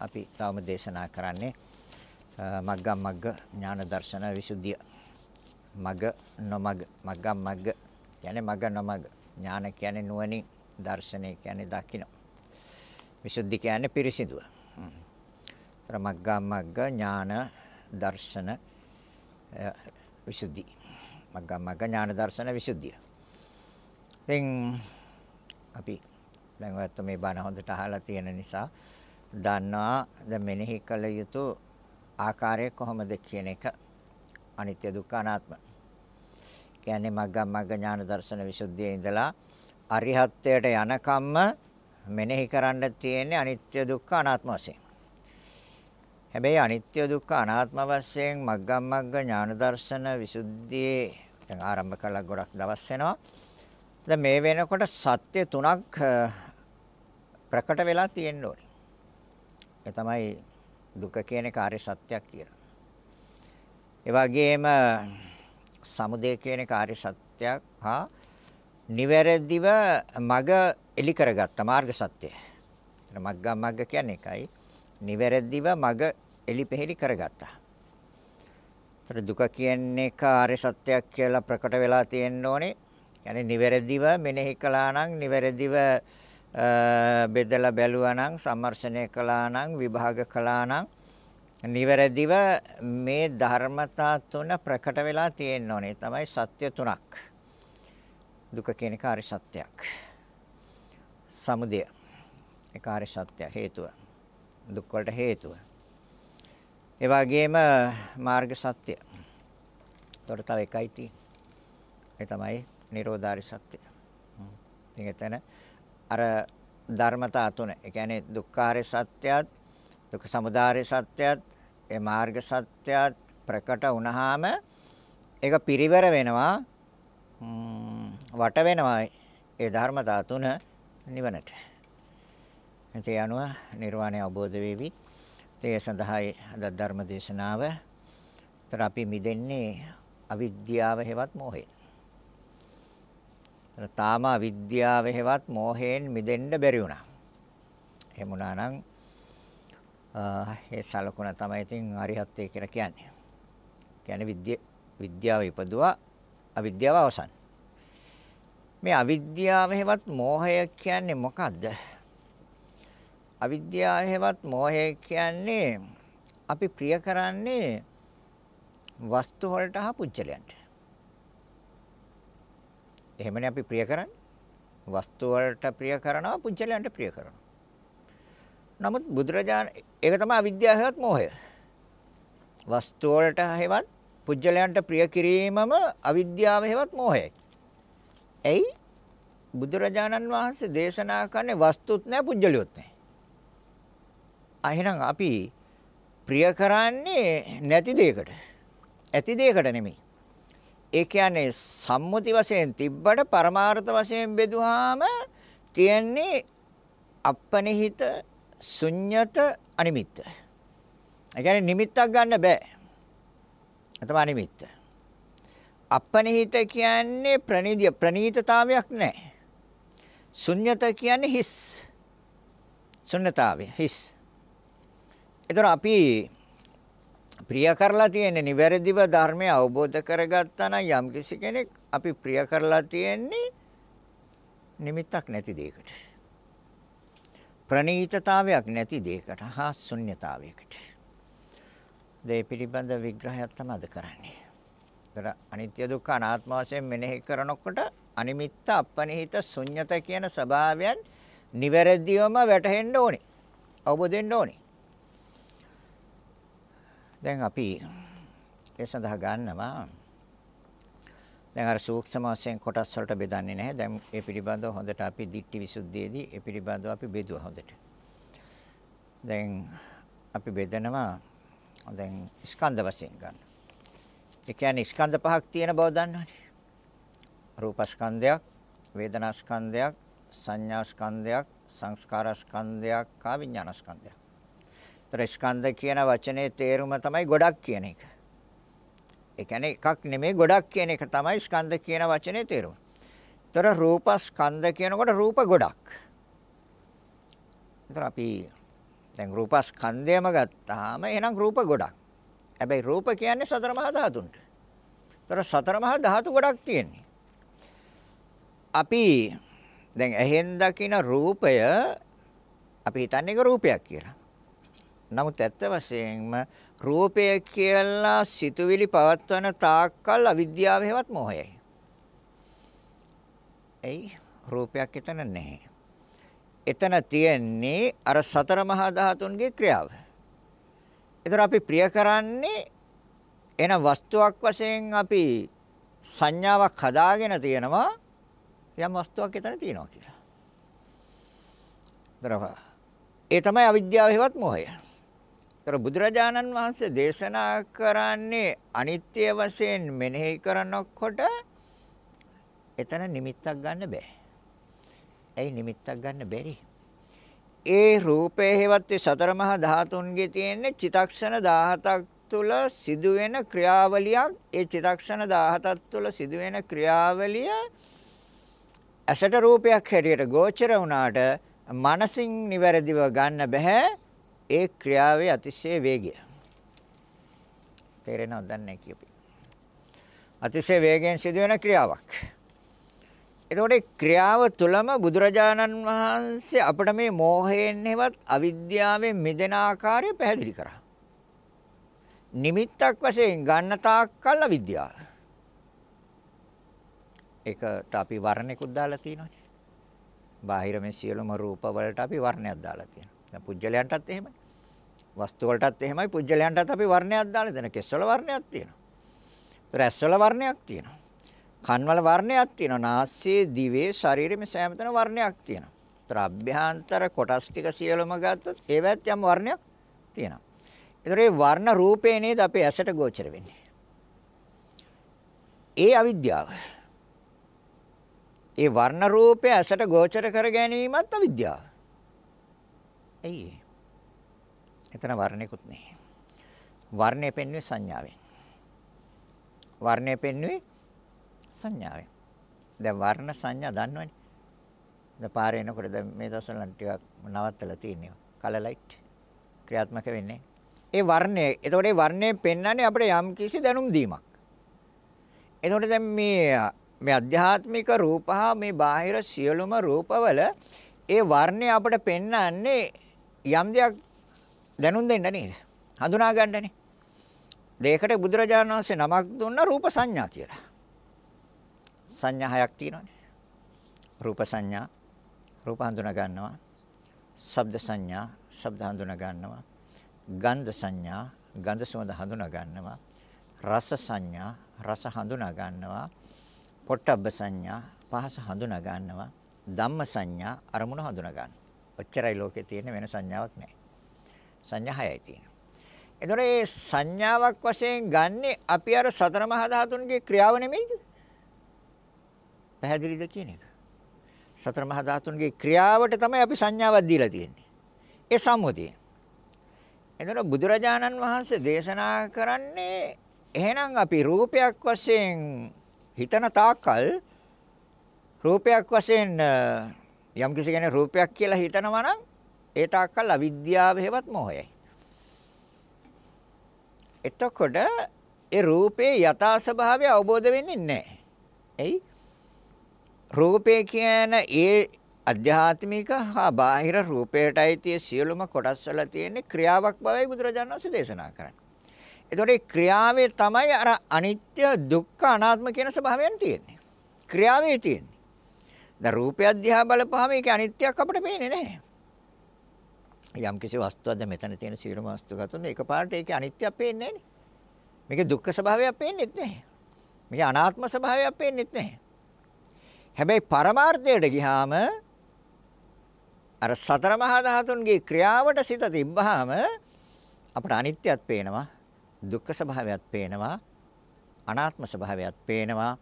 අපි තවම දේශනා කරන්නේ මග්ගම් මග්ග ඥාන දර්ශන විසුද්ධිය. මග නොමග මග්ගම් මග්ග කියන්නේ මග නොමග ඥාන කියන්නේ නුවණින් දර්ශනය කියන්නේ දකින්න. විසුද්ධි කියන්නේ පිරිසිදුව. තර මග්ගම් මග්ග ඥාන දර්ශන විසුද්ධි. මග්ගම් මග්ග ඥාන දර්ශන විසුද්ධිය. දැන් අපි දැන් ඔයත් මේ බණ හොඳට අහලා තියෙන නිසා දන්නවා දැන් මෙනෙහි කළ යුතු ආකාරය කොහොමද කියන එක අනිත්‍ය දුක්ඛ අනාත්ම. කියන්නේ මග්ගම් මග්ග ඥාන දර්ශන විසුද්ධියේ ඉඳලා අරිහත්ත්වයට යනකම්ම මෙනෙහි කරන්න තියෙන්නේ අනිත්‍ය දුක්ඛ අනාත්ම වශයෙන්. හැබැයි අනිත්‍ය දුක්ඛ අනාත්ම වශයෙන් මග්ගම් මග්ග ඥාන දර්ශන විසුද්ධියේ දැන් ආරම්භ කළා ගොඩක් දවස් වෙනවා. දැන් මේ වෙනකොට සත්‍ය තුනක් ප්‍රකට වෙලා තියෙන්න ඕනේ. ඒ තමයි දුක කියන කාර්ය සත්‍යයක් කියලා. ඒ වගේම සමුදය කියන කාර්ය සත්‍යයක් හා නිවැරදිව මග එලි කරගත්ත මාර්ග සත්‍යය. මග්ගම් මග්ග කියන්නේ එකයි. නිවැරදිව මග එලි පෙහෙලි කරගත්තා. ඒතර දුක කියන්නේ කාර්ය සත්‍යයක් කියලා ප්‍රකට වෙලා තියෙන්න ඕනේ. يعني නිවැරදිව මෙනෙහි කළා නම් නිවැරදිව බෙදලා බැලුවා නම් සම්මර්ෂණය කළා නම් විභාග කළා නම් නිවැරදිව මේ ධර්මතා තුන ප්‍රකට වෙලා තියෙන්න ඕනේ. තමයි සත්‍ය තුනක්. දුක කියන කාර්ය සත්‍යයක්. සමුදය ඒ කාර්ය සත්‍ය හේතුව. දුක් වලට හේතුව. ඒ වගේම මාර්ග සත්‍ය. ඒතකොට තව එකයි තියෙන්නේ. ඒ තමයි නිරෝධාරි සත්‍ය. ඉතින් එතන අර ධර්මතා තුන. ඒ කියන්නේ දුක්ඛාරය සත්‍යයත්, දුක්ඛ සමුදාය සත්‍යයත්, ඒ මාර්ග සත්‍යයත් ප්‍රකට වුණාම ඒක පිරිවර වෙනවා. වට වෙනවා ඒ ධර්මතා තුන නිවනට. ඒ අනුව නිර්වාණය අවබෝධ වෙවි. ඒ සඳහායි අද ධර්ම දේශනාව. ତර අපි මිදෙන්නේ අවිද්‍යාව හේවත් මෝහයෙන්. තාම අවිද්‍යාව හේවත් මෝහයෙන් මිදෙන්න බැරි වුණා. එහෙම වුණා නම් ඒ සලකුණ තමයි ඉතින් අරිහත්ත්වය කියලා කියන්නේ. කියන්නේ විද්‍ය විද්‍යාව ඉපදුවා අවිද්‍යාව අවසන්. මේ අවිද්‍යාව හේවත් මෝහය කියන්නේ මොකද්ද? අවිද්‍යාව හේවත් මෝහය කියන්නේ අපි ප්‍රිය කරන්නේ වස්තු වලට හා පුජ්‍යලයන්ට. එහෙමනේ අපි ප්‍රිය කරන්නේ. වස්තු වලට ප්‍රිය කරනවා පුජ්‍යලයන්ට ප්‍රිය කරනවා. නමුත් බුදුරජාණන් ඒක තමයි අවිද්‍යාව හේවත් මෝහය. වස්තු වලට හේවත් පුජ්‍යලයන්ට ප්‍රිය කිරීමම අවිද්‍යාව හේවත් මෝහයයි. එයි බුදුරජාණන් වහන්සේ දේශනා කරන්නේ වස්තුත් නැහැ පුජ්‍යලියොත් නැහැ. එහෙනම් අපි ප්‍රිය කරන්නේ නැති දෙයකට. ඇති දෙයකට නෙමෙයි. ඒ කියන්නේ සම්මුති වශයෙන් තිබ්බට පරමාර්ථ වශයෙන් බෙදුවාම තියෙන්නේ අපනිහිත ශුන්්‍යත අනිමිත්ත. ඒ කියන්නේ නිමිත්තක් ගන්න බෑ. ඒ තමයි අනිමිත්ත. අපනිහිත කියන්නේ ප්‍රනීතිය ප්‍රනීතතාවයක් නැහැ. ශුන්්‍යත කියන්නේ හිස්. ශුන්‍යතාවය හිස්. ඒතර අපි ප්‍රිය කරලා තියෙන්නේ නිවැරදිව ධර්මය අවබෝධ කරගත්තා නම් යම් කිසි කෙනෙක් අපි ප්‍රිය කරලා තියෙන්නේ නිමිත්තක් නැති දෙයකට. ප්‍රණීතතාවයක් නැති දෙයකට හා ශුන්්‍යතාවයකට. මේ පිළිබඳ විග්‍රහයක් තමයි කරන්නේ. ඒතර අනිත්‍ය දුක්ඛ අනාත්ම වශයෙන් මෙනෙහි කරනකොට අනිමිත්ත අපනිහිත ශුන්්‍යත කියන ස්වභාවයන් නිවැරදිවම වැටහෙන්න ඕනේ. අවබෝධ වෙන්න ඕනේ. දැන් අපි ඒ සඳහා ගන්නවා දැන් අර සූක්ෂම වශයෙන් කොටස් වලට බෙදන්නේ නැහැ. දැන් ඒ පිළිබඳව හොඳට අපි දිට්ඨි විසුද්ධියේදී ඒ පිළිබඳව අපි බෙදුවා හොඳට. දැන් අපි බෙදනවා දැන් ස්කන්ධ වශයෙන් ගන්න. ඒ කියන්නේ ස්කන්ධ පහක් තියෙන බව දන්නවනේ. රූපස්කන්ධයක්, වේදනාස්කන්ධයක්, සංඥාස්කන්ධයක්, සංස්කාරස්කන්ධයක්, කා විඥානස්කන්ධයක්. ତර ස්කන්ධ කියන වචනේ තේරුම තමයි ගොඩක් කියන එක. ඒ කියන්නේ එකක් නෙමෙයි ගොඩක් කියන එක තමයි ස්කන්ධ කියන වචනේ තේරුම. ତර රූප ස්කන්ධ කියනකොට රූප ගොඩක්. ඒතර අපි දැන් රූපස්කන්ධයම ගත්තාම එහෙනම් රූප ගොඩක්. හැබැයි රූප කියන්නේ සතර මහා ධාතුන්ට. ତර සතර මහා ධාතු ගොඩක් තියෙන්නේ. අපි දැන් ඇහෙන් දකින රූපය අපි හිතන්නේ ඒක රූපයක් කියලා. නමුත් ඇත්ත වශයෙන්ම රූපය කියලා සිතුවිලි පවත්වන තාක්කල් අවිද්‍යාව හේවත් මොහයයි. එයි රූපයක් එතන නැහැ. එතන තියෙන්නේ අර සතර මහා ධාතුන්ගේ ක්‍රියාව. ඒතර අපි ප්‍රිය කරන්නේ එන වස්තුවක් වශයෙන් අපි සංඥාවක් හදාගෙන තියෙනවා යම් වස්තුවක් එතන තියෙනවා කියලා. ඒ තමයි අවිද්‍යාව හේවත් මොහය. ඒතර බුදුරජාණන් වහන්සේ දේශනා කරන්නේ අනිත්‍ය වශයෙන් මෙනෙහි කරනකොට එතන නිමිත්තක් ගන්න බෑ. ඇයි නිමිත්තක් ගන්න බැරි? ඒ රූපේ හේවත් සතර මහා ධාතුන්ගේ තියෙන්නේ චිතක්ෂණ 17ක් තුල සිදුවෙන ක්‍රියාවලියක් ඒ චිතක්ෂණ 17ක් තුල සිදුවෙන ක්‍රියාවලිය ඇසට රූපයක් හැටියට ගෝචර වුණාට මනසින් නිවැරදිව ගන්න බෑ ඒ ක්‍රියාවේ අතිශය වේගය. තේරෙනවද නැහැ කියපි. අතිශය වේගයෙන් සිදුවෙන ක්‍රියාවක්. එතකොට ක්‍රියාව තුළම බුදුරජාණන් වහන්සේ අපිට මේ මෝහයෙන් හෙවත් අවිද්‍යාවෙන් මිදෙන ආකාරය පැහැදිලි කරා. නිමිත්තක් වශයෙන් ගන්න තාක්කල් අවිද්‍යාව. ඒකට අපි වර්ණයකුත් දාලා තියෙනවානේ. බාහිර මේ සියලුම රූප වලට අපි වර්ණයක් දාලා තියෙනවා. දැන් පුජ්‍යලයන්ටත් එහෙමයි. වස්තු වලටත් එහෙමයි පුජ්‍යලයන්ටත් අපි වර්ණයක් දාලා දෙන කෙස්වල වර්ණයක් තියෙනවා. ඒතර ඇස්වල වර්ණයක් තියෙනවා. කන්වල වර්ණයක් තියෙනවා. නාසයේ, දිවේ, ශරීරයේ මේ සෑම තැන වර්ණයක් තියෙනවා. ඒතර අභ්‍යන්තර කොටස් ටික සියලුම ගත්තොත් ඒවත් යම් වර්ණයක් තියෙනවා. ඒතර ඒ වර්ණ රූපේ නේද අපේ ඇසට ගෝචර වෙන්නේ. ඒ අවිද්‍යාව. ඒ වර්ණ රූපය ඇසට ගෝචර කර ගැනීමත් අවිද්‍යාව. ඇයි එතන වර්ණයකුත් නැහැ. වර්ණය පෙන්වන්නේ සංඥාවෙන්. වර්ණය පෙන්වන්නේ සංඥාවෙන්. දැන් වර්ණ සංඥා දන්නවනේ. දැන් පාරේ එනකොට දැන් මේ දවස්වල ටිකක් නවත්තලා තියෙනවා. කලර් ලයිට් ක්‍රියාත්මක වෙන්නේ. ඒ වර්ණය එතකොට ඒ වර්ණය පෙන්වන්නේ අපිට යම් කිසි දැනුම් දීමක්. එතකොට දැන් මේ මේ අධ්‍යාත්මික රූප හා මේ බාහිර සියලුම රූපවල ඒ වර්ණය අපිට පෙන්වන්නේ යම් දෙයක් දැනුම් දෙන්න නේද? හඳුනා ගන්නනේ. දෙයකට බුදුරජාණන් වහන්සේ නමක් දුන්න රූප සංඥා කියලා. සංඥා හයක් තියෙනවානේ. රූප සංඥා රූප හඳුනා ගන්නවා. ශබ්ද සංඥා ශබ්ද හඳුනා ගන්නවා. ගන්ධ සංඥා ගන්ධ සුවඳ හඳුනා ගන්නවා. රස සංඥා රස හඳුනා ගන්නවා. පොට්ටබ්බ සංඥා පහස හඳුනා ගන්නවා. ධම්ම සංඥා අරමුණ හඳුනා ගන්නවා. ඔච්චරයි ලෝකේ තියෙන වෙන සංඥාවක් නැහැ. සංඥා හයයි තියෙනවා. එතකොට මේ සංඥාවක් වශයෙන් ගන්නෙ අපි අර සතර මහා ධාතුන්ගේ ක්‍රියාව නෙමෙයිද? පැහැදිලිද කියන එක. සතර මහා ධාතුන්ගේ ක්‍රියාවට තමයි අපි සංඥාවක් දීලා තියෙන්නේ. ඒ සම්මුතිය. එතකොට බුදුරජාණන් වහන්සේ දේශනා කරන්නේ එහෙනම් අපි රූපයක් වශයෙන් හිතන තාක්කල් රූපයක් වශයෙන් යම් කිසි කෙනෙක් රූපයක් කියලා හිතනවා නම් ඒ තාක්කල් අවිද්‍යාව හේවත් මොහයයි. එතකොට ඒ රූපේ යථා ස්වභාවය අවබෝධ වෙන්නේ නැහැ. එයි රූපේ කියන ඒ අධ්‍යාත්මික හා බාහිර රූපයට අයිති සියලුම කොටස් වල තියෙන ක්‍රියාවක් බවයි බුදුරජාණන් වහන්සේ දේශනා කරන්නේ. ඒතකොට ඒ ක්‍රියාවේ තමයි අර අනිත්‍ය දුක්ඛ අනාත්ම කියන ස්වභාවයන් තියෙන්නේ. ක්‍රියාවේ තියෙන්නේ. දැන් රූපය අධ්‍යා බලපුවාම ඒක අනිත්‍යක් අපිට පේන්නේ නැහැ. යම් කිසි වස්තුවක්ද මෙතන තියෙන සියලුම වස්තු ගත්තොත් මේකපාරට ඒකේ අනිත්‍යයක් පේන්නේ නැහැ. මේකේ දුක්ඛ ස්වභාවයක් පේන්නේ නැහැ. මේකේ අනාත්ම ස්වභාවයක් පේන්නේ නැහැ. හැබැයි පරමාර්ථයට ගියාම අර සතර මහා ධාතුන්ගේ ක්‍රියාවට සිත තිබ්බහම අපට අනිත්‍යයක් පේනවා දුක්ඛ ස්වභාවයක් පේනවා අනාත්ම ස්වභාවයක් පේනවා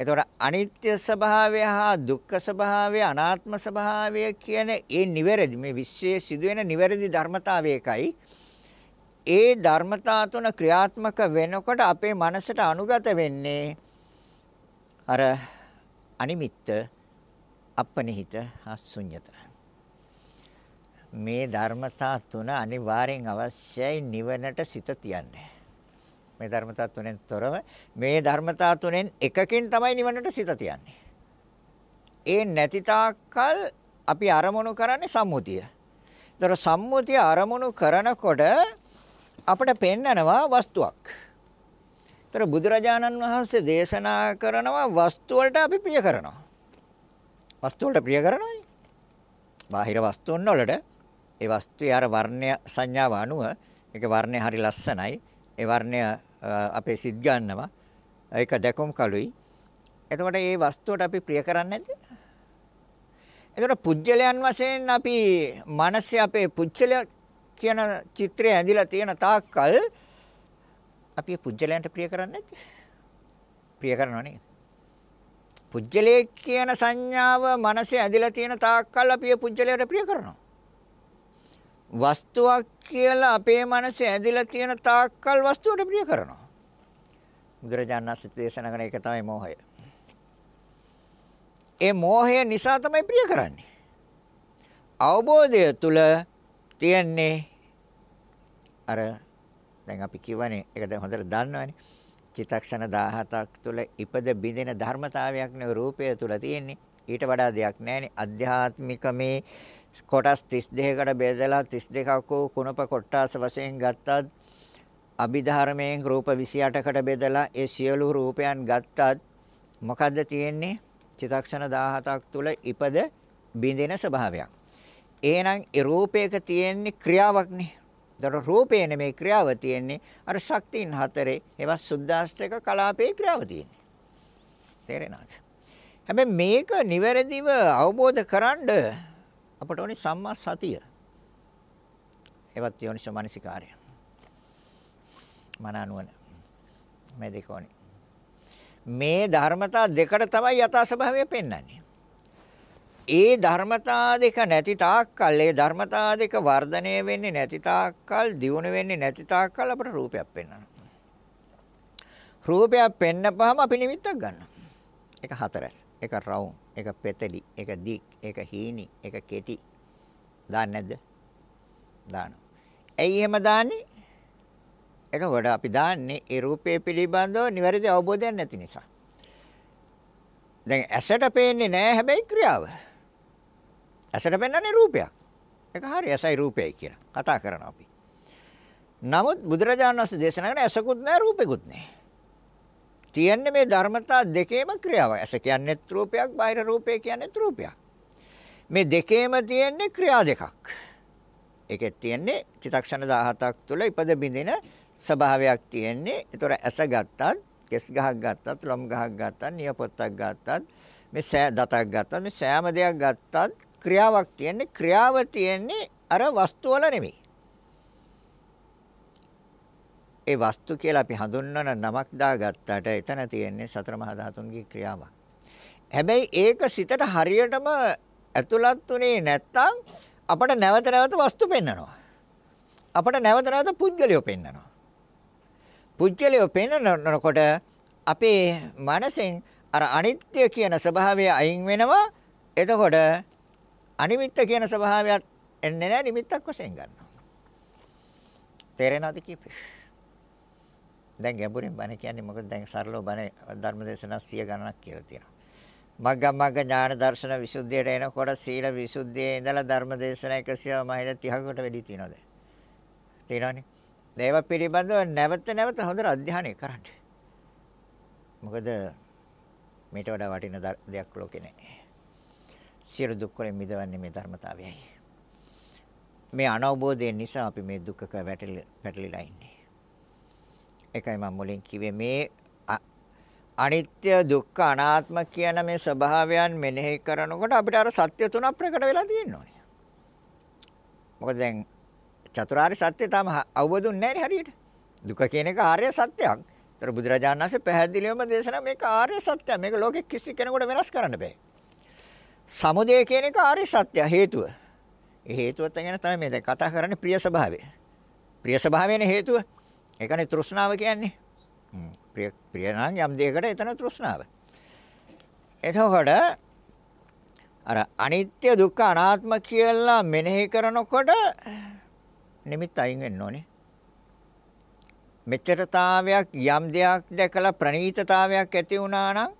එතකොට අනිත්‍ය ස්වභාවය හා දුක්ඛ ස්වභාවය අනාත්ම ස්වභාවය කියන ඒ නිවැරදි මේ විශ්වයේ සිදුවෙන නිවැරදි ධර්මතාවයකයි ඒ ධර්මතා තුන ක්‍රියාත්මක වෙනකොට අපේ මනසට අනුගත වෙන්නේ අර අනිමිත්ත අපනිහිත අසුඤ්ඤත මේ ධර්මතා තුන අනිවාර්යෙන් අවශ්‍යයි නිවනට සිත තියන්නේ. මේ ධර්මතා තුනෙන් තොරව මේ ධර්මතා තුනෙන් එකකින් තමයි නිවනට සිත තියන්නේ. ඒ නැති තාක්කල් අපි අරමුණු කරන්නේ සම්මුතිය. ඒතර සම්මුතිය අරමුණු කරනකොට අපිට පෙන්නනවා වස්තුවක්. ඒතර බුදුරජාණන් වහන්සේ දේශනා කරනවා වස්තු වලට අපි ප්‍රිය කරනවා. වස්තු වලට ප්‍රිය කරනවානේ. බාහිර වස්තුන් වලට ඒ වස්තුවේ අර වර්ණය සංඥාව අනුව ඒක වර්ණය හරි ලස්සනයි. ඒ වර්ණය අපේ සිත් ගන්නවා. ඒක දැකුම් කලුයි. එතකොට මේ වස්තුවට අපි ප්‍රිය කරන්නේ නැද්ද? එතකොට පුජ්‍යලයන් වශයෙන් අපි මනසේ අපේ පුජ්‍යලය කියන චිත්‍රය ඇඳිලා තියෙන තාක්කල් අපි පුජ්‍යලයන්ට ප්‍රිය කරන්නේ නැද්ද? ප්‍රිය කරනව නේද? පුජ්‍යලයේ කියන සංඥාව මනසේ ඇඳිලා තියෙන තාක්කල් අපි පුජ්‍යලයට ප්‍රිය කරනවා. වස්තුවක් කියලා අපේ මනසේ ඇඳිලා තියෙන තාක්කල් වස්තුවට ප්‍රිය කරනවා. බුදුරජාණන් වහන්සේ දේශනා කරන එක තමයි මෝහය. ඒ මෝහය නිසා තමයි ප්‍රිය කරන්නේ. අවබෝධය තුල තියෙන්නේ අර දැන් අපි කියවනේ ඒක දැන් හොඳට දන්නවනේ. චිත්තක්ෂණ 17ක් තුල ඉපද බිඳෙන ධර්මතාවයක් නේ රූපය තුල තියෙන්නේ. ඊට වඩා දෙයක් නැහැනේ. අධ්‍යාත්මික මේ කොටස් 32කට බෙදලා 32ක් වූ කුණප කොටස් වශයෙන් ගත්තත් අභිධර්මයෙන් රූප 28කට බෙදලා ඒ සියලු රූපයන් ගත්තත් මොකද්ද තියෙන්නේ? චිතක්ෂණ 17ක් තුල ඉපද බිඳෙන ස්වභාවයක්. එහෙනම් ඒ රූපයක තියෙන්නේ ක්‍රියාවක්නේ. දර රූපේ නෙමේ ක්‍රියාව තියෙන්නේ අර ශක්තියින් හතරේ ඒවා සුද්දාෂ්ටක කලාපේ ක්‍රියාව තියෙන්නේ. තේරෙනවද? හැබැයි මේක නිවැරදිව අවබෝධ කරන්නේ අපට ඕනේ සම්මා සතිය. එවත් යෝනිසෝ මනසිකාරය. මන අනුවන මේ දෙක ඕනේ. මේ ධර්මතා දෙකට තමයි යථා ස්වභාවය පෙන්වන්නේ. ඒ ධර්මතා දෙක නැති තාක්කල් ඒ ධර්මතා දෙක වර්ධනය වෙන්නේ නැති තාක්කල් දියුණු වෙන්නේ නැති තාක්කල් අපට රූපයක් පෙන්වනවා. රූපයක් පෙන්නපහම අපි නිමිත්තක් ගන්නවා. ඒක හතරස්. ඒක රවුම්. ඒක පෙතලි, ඒක දික්, ඒක හීනි, ඒක කෙටි. දාන්නේ නැද්ද? දානවා. ඇයි එහෙම දාන්නේ? එතකොට අපි දාන්නේ ඒ රූපය පිළිබඳව නිවැරදි අවබෝධයක් නැති නිසා. දැන් ඇසට පේන්නේ නැහැ හැබැයි ක්‍රියාව. ඇසට පෙන්වන්නේ රූපයක්. ඒක හරි ඇසයි රූපයයි කියලා කතා කරනවා අපි. නමුත් බුදුරජාණන් වහන්සේ දේශනා කරන ඇසකුත් නැහැ රූපෙකුත් නැහැ. තියෙන්නේ මේ ධර්මතා දෙකේම ක්‍රියාවක්. ඇස කියන්නේ රූපයක්, බාහිර රූපය කියන්නේ රූපයක්. මේ දෙකේම තියෙන්නේ ක්‍රියා දෙකක්. ඒකේ තියෙන්නේ චිතක්ෂණ 17ක් තුළ ඉපද බින්දින ස්වභාවයක් තියෙන්නේ. ඒතොර ඇස ගත්තත්, කෙස් ගහක් ගත්තත්, ලොම් ගහක් ගත්තත්, නියපොත්තක් ගත්තත්, මේ සෑ දතක් ගත්තත්, මේ සෑම දෙයක් ගත්තත් ක්‍රියාවක් තියෙන්නේ. ක්‍රියාව තියෙන්නේ අර වස්තු වල නෙමෙයි. ඒ වස්තු කියලා අපි හඳුන්වන නමක් දාගත්තට එතන තියෙන්නේ සතර මහා ධාතුන්ගේ ක්‍රියාවක්. හැබැයි ඒක සිතට හරියටම ඇතුළත් උනේ නැත්තම් අපට නැවත නැවත වස්තු පෙන්වනවා. අපට නැවත නැවත පුද්ගලියෝ පෙන්වනවා. පුද්ගලියෝ පෙන්වනකොට අපේ මනසෙන් අර අනිත්‍ය කියන ස්වභාවය අයින් වෙනවා. එතකොට අනිමිත්ත කියන ස්වභාවයක් එන්නේ නැහැ නිමිත්තක් වශයෙන් ගන්නවා. තේරෙනවද කියපේ? දැන් ගැඹුරින් බණ කියන්නේ මොකද දැන් සරලව බණ ධර්මදේශනා 100 ගණනක් කියලා තියෙනවා. මග්ග මග්ග ඥාන දර්ශන විසුද්ධියට එනකොට සීල විසුද්ධියේ ඉඳලා ධර්මදේශනා 100 මහිල 30කට වැඩි තියෙනවා දැන්. තේරෙනවනේ. ඒව පිළිබඳව නැවත නැවත හොඳට අධ්‍යයනය කරන්න. මොකද මේට වඩා වටින දෙයක් ලෝකේ නැහැ. සියලු දුක් වලින් මිදවන්නේ මේ ධර්මතාවයයි. මේ අනවබෝධය නිසා අපි මේ දුක්ඛක වැටලිලා ඉන්නේ. ඒකයි මම මුලින් කිව්වේ මේ අනිත්‍ය දුක්ඛ අනාත්ම කියන මේ ස්වභාවයන් මෙනෙහි කරනකොට අපිට අර සත්‍ය තුනක් ප්‍රකට වෙලා තියෙන්න ඕනේ. මොකද දැන් චතුරාර්ය සත්‍ය තාම අවබෝධුන්නේ නැහැ හරියට. දුක කියන එක ආර්ය සත්‍යයක්. ඒතර බුදුරජාණන් වහන්සේ පැහැදිලිවම දේශනා මේක ආර්ය සත්‍යයක්. මේක ලෝකෙ කිසි කෙනෙකුට වෙනස් කරන්න බෑ. සමුදය කියන එක ආර්ය සත්‍ය හේතුව. ඒ හේතුවත් ගැන තමයි මේ දැන් කතා කරන්නේ ප්‍රිය ස්වභාවය. ප්‍රිය ස්වභාවයනේ හේතුව. ඒකනේ තෘෂ්ණාව කියන්නේ. ප්‍රිය ප්‍රිය නම් යම් දෙයකට එතන තෘෂ්ණාව. එතකොට අර අනිත්‍ය දුක්ඛ අනාත්ම කියලා මෙනෙහි කරනකොට නිමිත්ත අයින් වෙන්න ඕනේ. මෙච්චරතාවයක් යම් දෙයක් දැකලා ප්‍රණීතතාවයක් ඇති වුණා නම්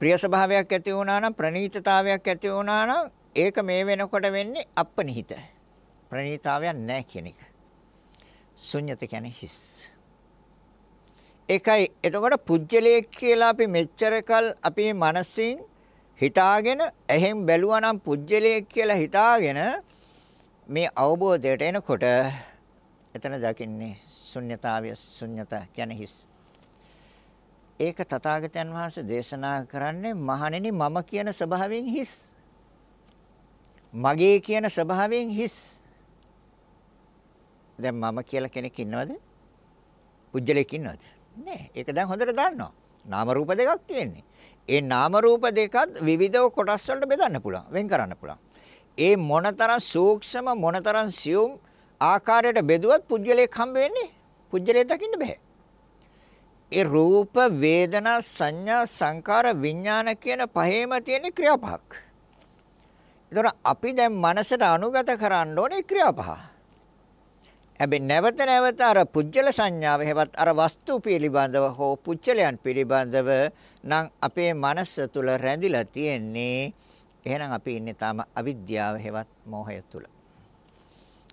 ප්‍රිය ස්වභාවයක් ඇති වුණා නම් ප්‍රණීතතාවයක් ඇති වුණා නම් ඒක මේ වෙනකොට වෙන්නේ අපනිහිත. ප්‍රණීතාවයක් නැහැ කියන එක. ශුන්්‍යත කියන්නේ හිස්. ඒකයි එතකොට පුජ්‍යලයේ කියලා අපි මෙච්චරකල් අපේ මනසින් හිතාගෙන එහෙන් බැලුවා නම් පුජ්‍යලයේ කියලා හිතාගෙන මේ අවබෝධයට එනකොට එතන දකින්නේ ශුන්්‍යතාවය ශුන්්‍යත කියන්නේ හිස්. ඒක තථාගතයන් වහන්සේ දේශනා කරන්නේ මහණෙනි මම කියන ස්වභාවයෙන් හිස්. මගේ කියන ස්වභාවයෙන් හිස්. දැන් මම කියලා කෙනෙක් ඉන්නවද? පුජ්‍යලෙක් ඉන්නවද? නෑ. ඒක දැන් හොඳට දන්නවා. නාම රූප දෙකක් තියෙන්නේ. ඒ නාම රූප දෙකත් විවිධ කොටස් වලට බෙදන්න පුළුවන්. වෙන් කරන්න පුළුවන්. ඒ මොනතරම් සූක්ෂම මොනතරම් සියුම් ආකාරයට බෙදුවත් පුජ්‍යලයක් හම්බ වෙන්නේ පුජ්‍යලයක් දකින්න බෑ. ඒ රූප වේදනා සංඥා සංකාර විඥාන කියන පහේම තියෙන ක්‍රියා පහක්. ඒතර අපි දැන් මනසට අනුගත කරන්න ඕනේ ක්‍රියා පහ. හැබැයි නැවත නැවත අර පුජ්‍යල සංඥාව හැවත් අර වස්තු පිළිබඳව හෝ පුජ්‍යලයන් පිළිබඳව නම් අපේ මනස තුල රැඳිලා තියෙන්නේ එහෙනම් අපි ඉන්නේ තාම අවිද්‍යාව හැවත් මෝහය තුල.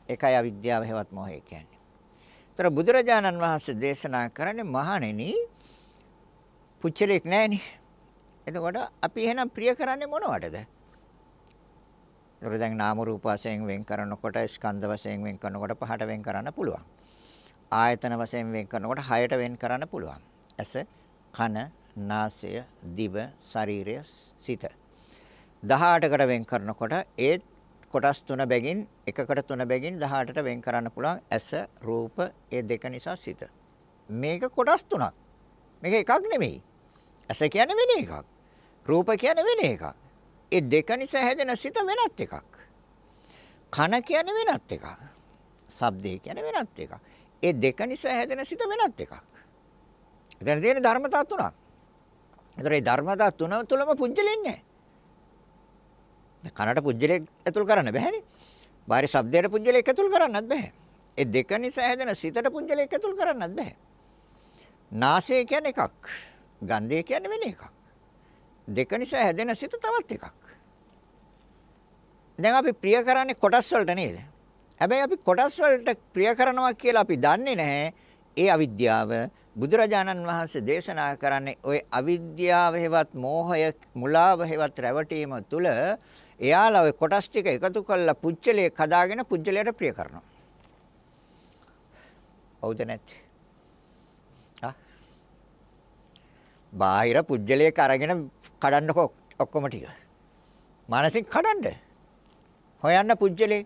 ඒකයි අවිද්‍යාව හැවත් මෝහය කියන්නේ. ତර බුදුරජාණන් වහන්සේ දේශනා කරන්නේ මහණෙනි පුච්චලෙක් නැහෙනි. එතකොට අපි එහෙනම් ප්‍රිය කරන්නේ මොනවටද? ඒතර දැන් නාම රූප වශයෙන් වෙන් කරනකොට ස්කන්ධ වශයෙන් වෙන් කරනකොට පහට වෙන් කරන්න පුළුවන්. ආයතන වශයෙන් වෙන් කරනකොට හයට වෙන් කරන්න පුළුවන්. ඇස, කන, නාසය, දිව, ශරීරය, සිත. 18කට වෙන් කරනකොට ඒත් කොටස් තුන බැගින් එකකට තුන බැගින් 18ට වෙන් කරන්න පුළුවන් ඇස රූප ඒ දෙක නිසා සිත. මේක කොටස් තුනක්. මේක එකක් නෙමෙයි. ඇස කියන්නේ වෙන එකක්. රූප කියන්නේ වෙන එකක්. ඒ දෙක නිසා හැදෙන සිත වෙනත් එකක්. කන කියන්නේ වෙනත් එකක්. ශබ්දේ කියන්නේ වෙනත් එකක්. ඒ දෙක නිසා හැදෙන සිත වෙනත් එකක්. එතන තියෙන ධර්මතා තුනක්. ඒතර මේ ධර්මතා තුන තුලම පුජ්‍යලෙන්නේ නැහැ. කනට පුජ්‍යලයක් ඇතුල් කරන්න බෑනේ. බාහිර ශබ්දයට පුජ්‍යලයක් ඇතුල් කරන්නත් බෑ. ඒ දෙක නිසා හැදෙන සිතට පුජ්‍යලයක් ඇතුල් කරන්නත් බෑ. නාසය කියන්නේ එකක්. ගන්ධය කියන්නේ වෙන එකක්. දෙක නිසා හැදෙන සිත තවත් එකක්. දැන් අපි ප්‍රිය කරන්නේ කොටස් වලට නේද? හැබැයි අපි කොටස් වලට ප්‍රිය කරනවා කියලා අපි දන්නේ නැහැ. ඒ අවිද්‍යාව බුදුරජාණන් වහන්සේ දේශනා කරන්නේ ওই අවිද්‍යාව හේවත් මෝහය මුලාව හේවත් රැවටීම තුල එයාලා ওই කොටස් ටික එකතු කරලා පුච්චලයේ කදාගෙන පුච්චලයට ප්‍රිය කරනවා. හවුද නැත්තේ? ආ බාහිර පුජ්‍යලයක අරගෙන කඩන්නකො ඔක්කොම ටික. මානසික කඩන්න. හොයන්න පුජ්‍යලේ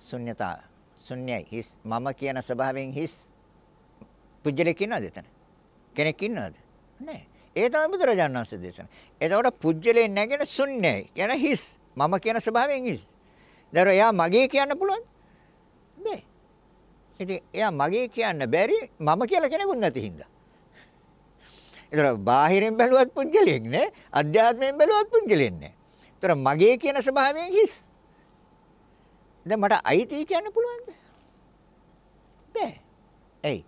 ශුන්‍යතා ශුන්‍යයි හිස් මම කියන ස්වභාවයෙන් හිස් පුජ්‍යලෙක් ඉන්නවද එතන? කෙනෙක් ඉන්නවද? නැහැ. ඒ තමයි බුදුරජාණන් වහන්සේ දේශනා. එතකොට පුජ්‍යලේ නැගෙන ශුන්‍යයි. යන හිස්. මම කියන ස්වභාවයෙන් හිස්. දැන් එයා මගේ කියන්න පුළුවන්ද? බෑ. ඉතින් එයා මගේ කියන්න බැරි මම කියලා කෙනෙකුත් නැති හින්දා. ඒතර බාහිරින් බැලුවත් පුජ්‍යලෙක් නේ. අධ්‍යාත්මයෙන් බැලුවත් පුජ්‍යලෙක් නේ. ඒතර මගේ කියන ස්වභාවයෙන් හිස්. දැන් මට අයිති කියන්න පුළුවන්ද? බෑ. එයි.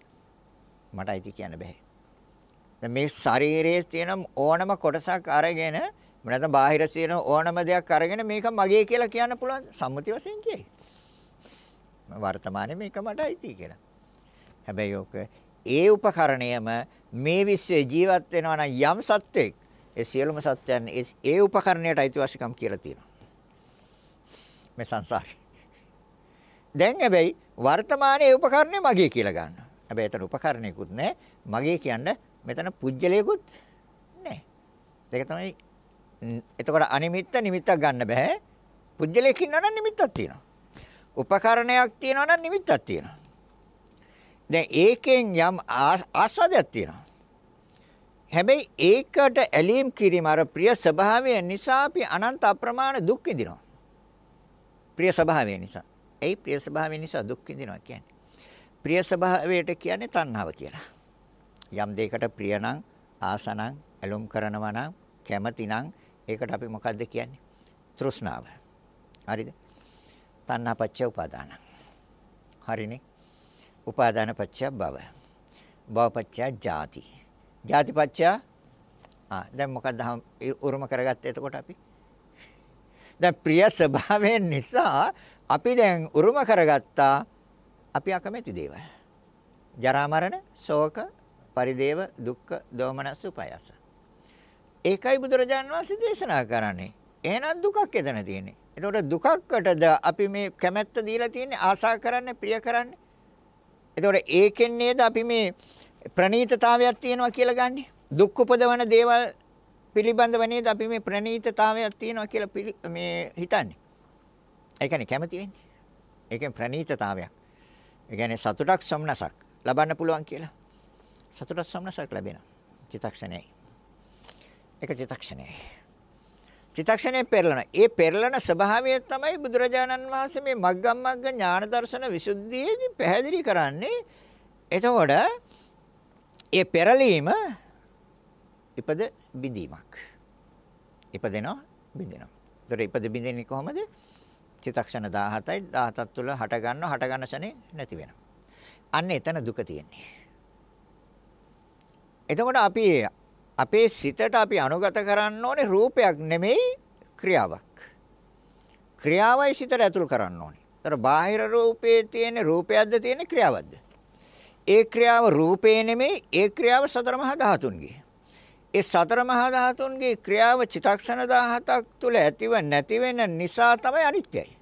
මට අයිති කියන්න බෑ. දැන් මේ ශරීරයේ තියෙන ඕනම කොටසක් අරගෙන නැත්නම් බාහිර තියෙන ඕනම දෙයක් අරගෙන මේක මගේ කියලා කියන්න පුළුවන් සම්මුති වශයෙන් කියයි. වර්තමානයේ මේක මට අයිති කියලා. හැබැයි ඔක ඒ උපකරණයම මේ විශ්වයේ ජීවත් වෙනවා නම් යම් සත්වෙක් ඒ සියලුම සත්‍යයන් ඒ උපකරණයට අයිතිවාසිකම් කියලා තියෙනවා. මේ සංසාරේ. දැන් හැබැයි වර්තමානයේ උපකරණය මගේ කියලා ගන්නවා. හැබැයි එතන උපකරණයකුත් නැහැ. මගේ කියන්න මෙතන පුජ්‍යලයකුත් නැහැ. ඒක තමයි එතකොට අනිමිත්ත නිමිත්තක් ගන්න බෑ. පුජ්‍යලයක් ඉන්නවා නම් නිමිත්තක් තියෙනවා. උපකරණයක් තියෙනවා නම් නිමිත්තක් තියෙනවා. දැන් ඒකෙන් යම් ආස්වාදයක් තියෙනවා. හැබැයි ඒකට ඇලීම් කිරීම අර ප්‍රිය ස්වභාවය නිසා අපි අනන්ත අප්‍රමාණ දුක් විඳිනවා. ප්‍රිය ස්වභාවය නිසා. ඒ ප්‍රිය ස්වභාවය නිසා දුක් විඳිනවා කියන්නේ. ප්‍රිය ස්වභාවයට කියන්නේ තණ්හාව කියලා. යම් දෙයකට ප්‍රිය නම් ආසනම් ඇලුම් කරනවා නම් කැමති නම් ඒකට අපි මොකද්ද කියන්නේ? තෘෂ්ණාව. හරිද? තණ්හා පච්ච උපාදාන. හරිනේ. උපාදාන පච්ච භව. භව පච්ච ජාති. ජාති පච්ච ආ දැන් මොකක්ද උරුම කරගත්තේ එතකොට අපි? දැන් ප්‍රිය ස්වභාවයෙන් නිසා අපි දැන් උරුම කරගත්තා අපි අකමැති දේවල්. ජරා මරණ, ශෝක, පරිදේව, දුක්ඛ, දෝමනස්, උපායස. ඒකයි බුදුරජාන් වහන්සේ දේශනා කරන්නේ. එහෙනම් දුකක් එතන තියෙන්නේ. එතකොට දුකකටද අපි මේ කැමැත්ත දීලා තියෙන්නේ ආසා කරන්නේ ප්‍රිය කරන්නේ. එතකොට ඒකෙන් නේද අපි මේ ප්‍රණීතතාවයක් තියෙනවා කියලා ගන්නෙ. දුක් උපදවන දේවල් පිළිබඳව නේද අපි මේ ප්‍රණීතතාවයක් තියෙනවා කියලා මේ හිතන්නේ. ඒ කියන්නේ කැමති වෙන්නේ. ඒකෙන් ප්‍රණීතතාවයක්. ඒ කියන්නේ සතුටක් සොම්නසක් ලබන්න පුළුවන් කියලා. සතුටක් සොම්නසක් ලැබෙනවා. චිත්තක්ෂණේ. ඒක චිත්තක්ෂණේ. චිත්තක්ෂණේ පෙරලන. ඒ පෙරලන ස්වභාවය තමයි බුදුරජාණන් වහන්සේ මේ මග්ගම් මග්ග ඥාන දර්ශන විසුද්ධියේදී පැහැදිලි කරන්නේ. එතකොට ඒ පෙරලීම ඉපද බිඳීමක්. ඉපදෙනවා බිඳෙනවා. ඒතර ඉපද බිඳෙන්නේ කොහොමද? චිත්තක්ෂණ 17යි 17ක් තුල හට ගන්නවා හට ගන්න ශනේ නැති වෙනවා. අන්න එතන දුක තියෙන්නේ. එතකොට අපි අපේ සිතට අපි අනුගත කරන්න ඕනේ රූපයක් නෙමෙයි ක්‍රියාවක්. ක්‍රියාවයි සිතට ඇතුල් කරන්න ඕනේ. ඒතර බාහිර රූපේ තියෙන රූපයක්ද තියෙන ක්‍රියාවක්ද? ඒ ක්‍රියාව රූපේ නෙමෙයි ඒ ක්‍රියාව සතර මහා ධාතුන්ගේ. ඒ සතර මහා ධාතුන්ගේ ක්‍රියාව චිතක්ෂණ 17ක් තුල ඇතිව නැති වෙන නිසා තමයි අනිත්‍යයි.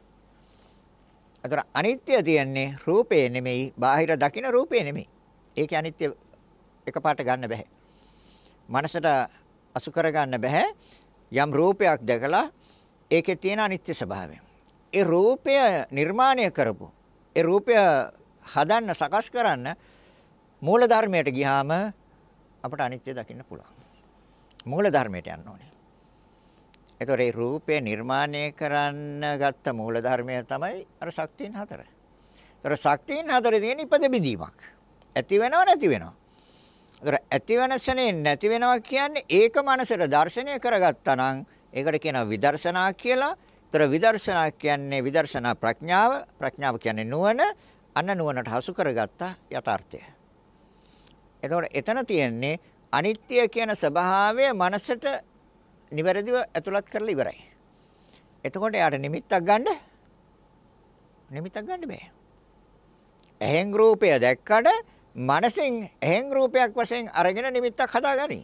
අතර අනිත්‍ය තියන්නේ රූපේ නෙමෙයි බාහිර දකින්න රූපේ නෙමෙයි. ඒකේ අනිත්‍ය එකපාරට ගන්න බෑ. මනසට අසු කර ගන්න බෑ. යම් රූපයක් දැකලා ඒකේ තියෙන අනිත්‍ය ස්වභාවය. ඒ රූපය නිර්මාණය කරපු ඒ රූපය හදන්න සකස් කරන්න මූල ධර්මයට ගියාම අපට අනිත්‍ය දකින්න පුළුවන්. මූල ධර්මයට යන්න ඕනේ. ඒතොර ඒ රූපය නිර්මාණය කරන්න ගත්ත මූල ධර්මය තමයි අර ශක්තියන් හතර. ඒතොර ශක්තියන් හතර තියෙන ඉපද බිඳීමක්. ඇති වෙනව නැති වෙනව. ඒතොර ඇති වෙන ශනේ නැති වෙනවා කියන්නේ ඒක මනසට දර්ශනය කරගත්තා නම් ඒකට කියනවා විදර්ශනා කියලා. ඒතොර විදර්ශනා කියන්නේ විදර්ශනා ප්‍රඥාව, ප්‍රඥාව කියන්නේ නුවණ, අන්න නුවණට හසු කරගත්ත යථාර්ථය. එතකොට එතන තියෙන්නේ අනිත්‍ය කියන ස්වභාවය මනසට නිවැරදිව ඇතුළත් කරලා ඉවරයි. එතකොට යාට නිමිත්තක් ගන්න නිමිත්තක් ගන්න බෑ. ඇහෙන් රූපය දැක්කට මනසෙන් ඇහෙන් රූපයක් වශයෙන් අරගෙන නිමිත්තක් හදාගනි.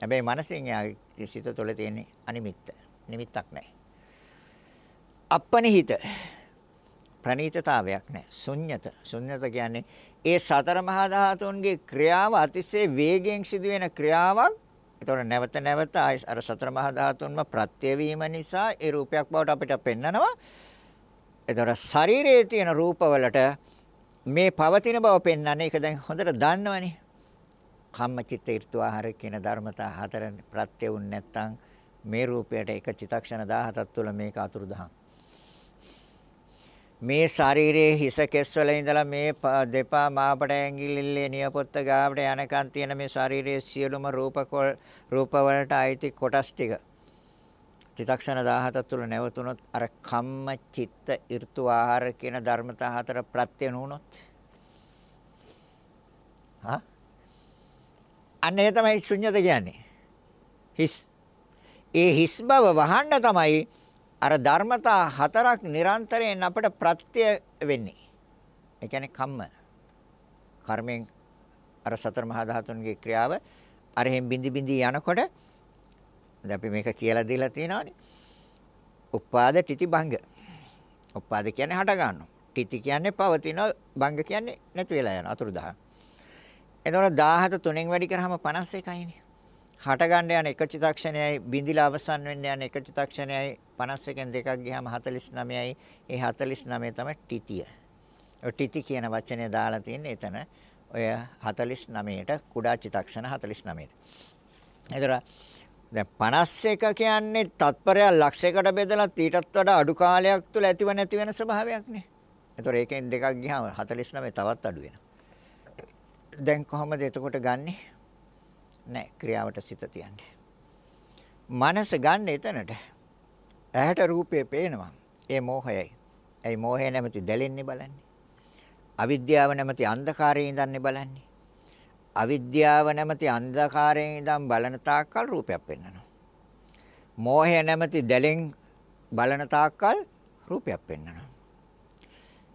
හැබැයි මනසෙන් යාගේ සිත තුළ තියෙන අනිමිත්ත. නිමිත්තක් නැහැ. අපනිහිත ප්‍රණීතතාවයක් නැහැ. ශුන්්‍යත. ශුන්්‍යත කියන්නේ ඒ සතර මහා ධාතුන්ගේ ක්‍රියාව අතිශය වේගයෙන් සිදුවෙන ක්‍රියාවක්. ඒතකොට නැවත නැවත අර සතර මහා ධාතුන්ම ප්‍රත්‍ය වීම නිසා ඒ රූපයක් බවට අපිට පෙන්නනවා. ඒතකොට ශරීරයේ තියෙන රූපවලට මේ පවතින බව පෙන්වන්නේ ඒක දැන් හොඳට දන්නවනේ. කම්මචිත්ත ඍතු ආහාර කියන ධර්මතා හතර ප්‍රත්‍ය වුන් නැත්නම් මේ රූපයට එක චිතක්ෂණ 17ක් තුළ මේක අතුරුදහන්. මේ ශරීරයේ හිස කෙස්වල ඉඳලා මේ දෙපා මාපට ඇඟිල්ලේ නියපොත්ත ගාවට යනකන් තියෙන මේ ශරීරයේ සියලුම රූප රූප වලට අයිති කොටස් ටික. චිතක්ෂණ 17 තුළ නැවතුනොත් අර කම්ම චිත්ත ඍතු ආහාර කියන ධර්මතා හතර ප්‍රත්‍ය නුනොත් හා? අනේ තමයි ශුන්‍යත කියන්නේ. හිස්. ඒ හිස් බව වහන්න තමයි අර ධර්මතා හතරක් නිරන්තරයෙන් අපට ප්‍රත්‍ය වෙන්නේ. ඒ කියන්නේ කම්ම. කර්මෙන් අර සතර මහා ධාතුන්ගේ ක්‍රියාව අරහෙන් බිඳි බිඳි යනකොට දැන් අපි මේක කියලා දීලා තියෙනවානේ. උපාද තිති භංග. උපාද කියන්නේ හට ගන්නවා. තිති කියන්නේ පවතින භංග කියන්නේ නැති වෙලා යන අතුරුදහන්. එතකොට 17 තුනෙන් වැඩි කරාම 51යිනේ. හට ගන්න යන එක චිතක්ෂණයයි බිඳිලා අවසන් වෙන්න යන එක චිතක්ෂණයයි 51න් දෙකක් ගියාම 49යි. ඒ 49 තමයි තිතිය. ඔය තිති කියන වචනේ දාලා තියෙන්නේ එතන. ඔය 49ට කුඩා චිතක්ෂණ 49ට. ඒතර දැන් 51 කියන්නේ තත්පරය ලක්ෂයකට බෙදලා ඊටත් වඩා අඩු කාලයක් තුල ඇතිව නැති වෙන ස්වභාවයක් නේ. ඒතර ඒකෙන් දෙකක් ගියාම 49 තවත් අඩු වෙනවා. දැන් කොහොමද එතකොට ගන්නෙ? නෑ ක්‍රියාවට සිත තියන්නේ. මනස ගන්න එතනට. ඇහැට රූපේ පේනවා. ඒ මෝහයයි. ඒ මෝහය නැමැති දැලෙන්නේ බලන්නේ. අවිද්‍යාව නැමැති අන්ධකාරයේ ඉඳන්නේ බලන්නේ. අවිද්‍යාව නැමැති අන්ධකාරයෙන් ඉඳන් බලන තාක්කල් රූපයක් පෙන්වනවා. මෝහය නැමැති දැලෙන් බලන තාක්කල් රූපයක් පෙන්වනවා.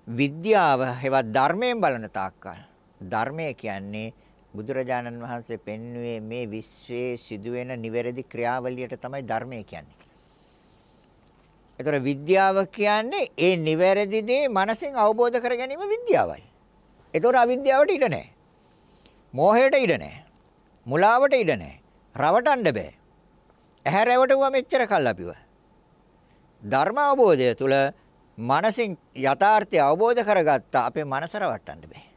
විද්‍යාව හෙවත් ධර්මයෙන් බලන තාක්කල් ධර්මය කියන්නේ බුදුරජාණන් වහන්සේ පෙන්වුවේ මේ විශ්වයේ සිදුවෙන නිවැරදි ක්‍රියාවලියට තමයි ධර්මය කියන්නේ. ඒතර විද්‍යාව කියන්නේ ඒ නිවැරදි දේ මනසෙන් අවබෝධ කර ගැනීම විද්‍යාවයි. ඒතර අවිද්‍යාවට ඉඩ නැහැ. මෝහයට ඉඩ නැහැ. මුලාවට ඉඩ නැහැ. රවටන්න බෑ. ඇහැ රැවටුවා මෙච්චර කල් අපිව. ධර්ම අවබෝධය තුළ මනසින් යථාර්ථය අවබෝධ කරගත්තා අපේ මනස රවට්ටන්න බෑ.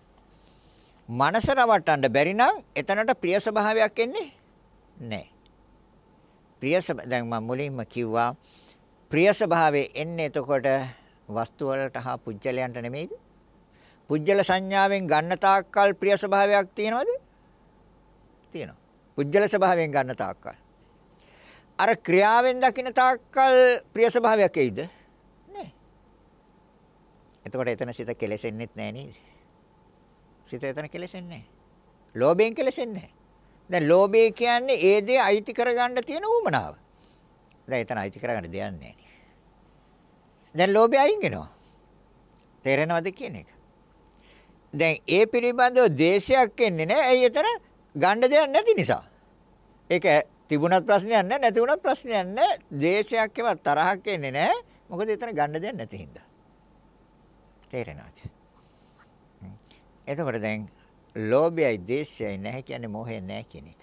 මනස රවට්ටන්න බැරි නම් එතනට ප්‍රිය ස්වභාවයක් එන්නේ නැහැ. ප්‍රිය දැන් මම මුලින්ම කිව්වා ප්‍රිය ස්වභාවයේ එන්නේ එතකොට වස්තු වලට හා පුජ්‍යලයන්ට නෙමෙයිද? පුජ්‍යල සංඥාවෙන් ගන්න තාක්කල් ප්‍රිය ස්වභාවයක් තියෙනවද? තියෙනවා. පුජ්‍යල ස්වභාවයෙන් ගන්න තාක්කල්. අර ක්‍රියාවෙන් දකින්න තාක්කල් ප්‍රිය ස්වභාවයක් එයිද? නෑ. එතකොට එතන සිත කෙලෙසෙන්නෙත් නෑ නේද? සිත එතන කෙලෙසෙන්නේ නෑ. ලෝභයෙන් කෙලෙසෙන්නේ නෑ. දැන් ලෝභය කියන්නේ ඒ දේ අයිති කරගන්න තියෙන උවමනාව. දැන් එතන අයිති කරගන්න දෙයක් නැහැ නේ. දැන් ලෝභය අයින් වෙනවා. තේරෙනවද කියන එක? දැන් ඒ පිළිබඳව දේශයක් එන්නේ නැහැ. ඇයි එතන ගන්න දෙයක් නැති නිසා. ඒක තිබුණත් ප්‍රශ්නයක් නැහැ නැති වුණත් ප්‍රශ්නයක් නැහැ. දේශයක් ඒවත් තරහක් එන්නේ නැහැ. මොකද එතන ගන්න දෙයක් නැති හින්දා. තේරෙනවද? එතකොට දැන් ලෝභයයි දේශයයි නැහැ කියන්නේ මොහේ නැහැ කියන එක.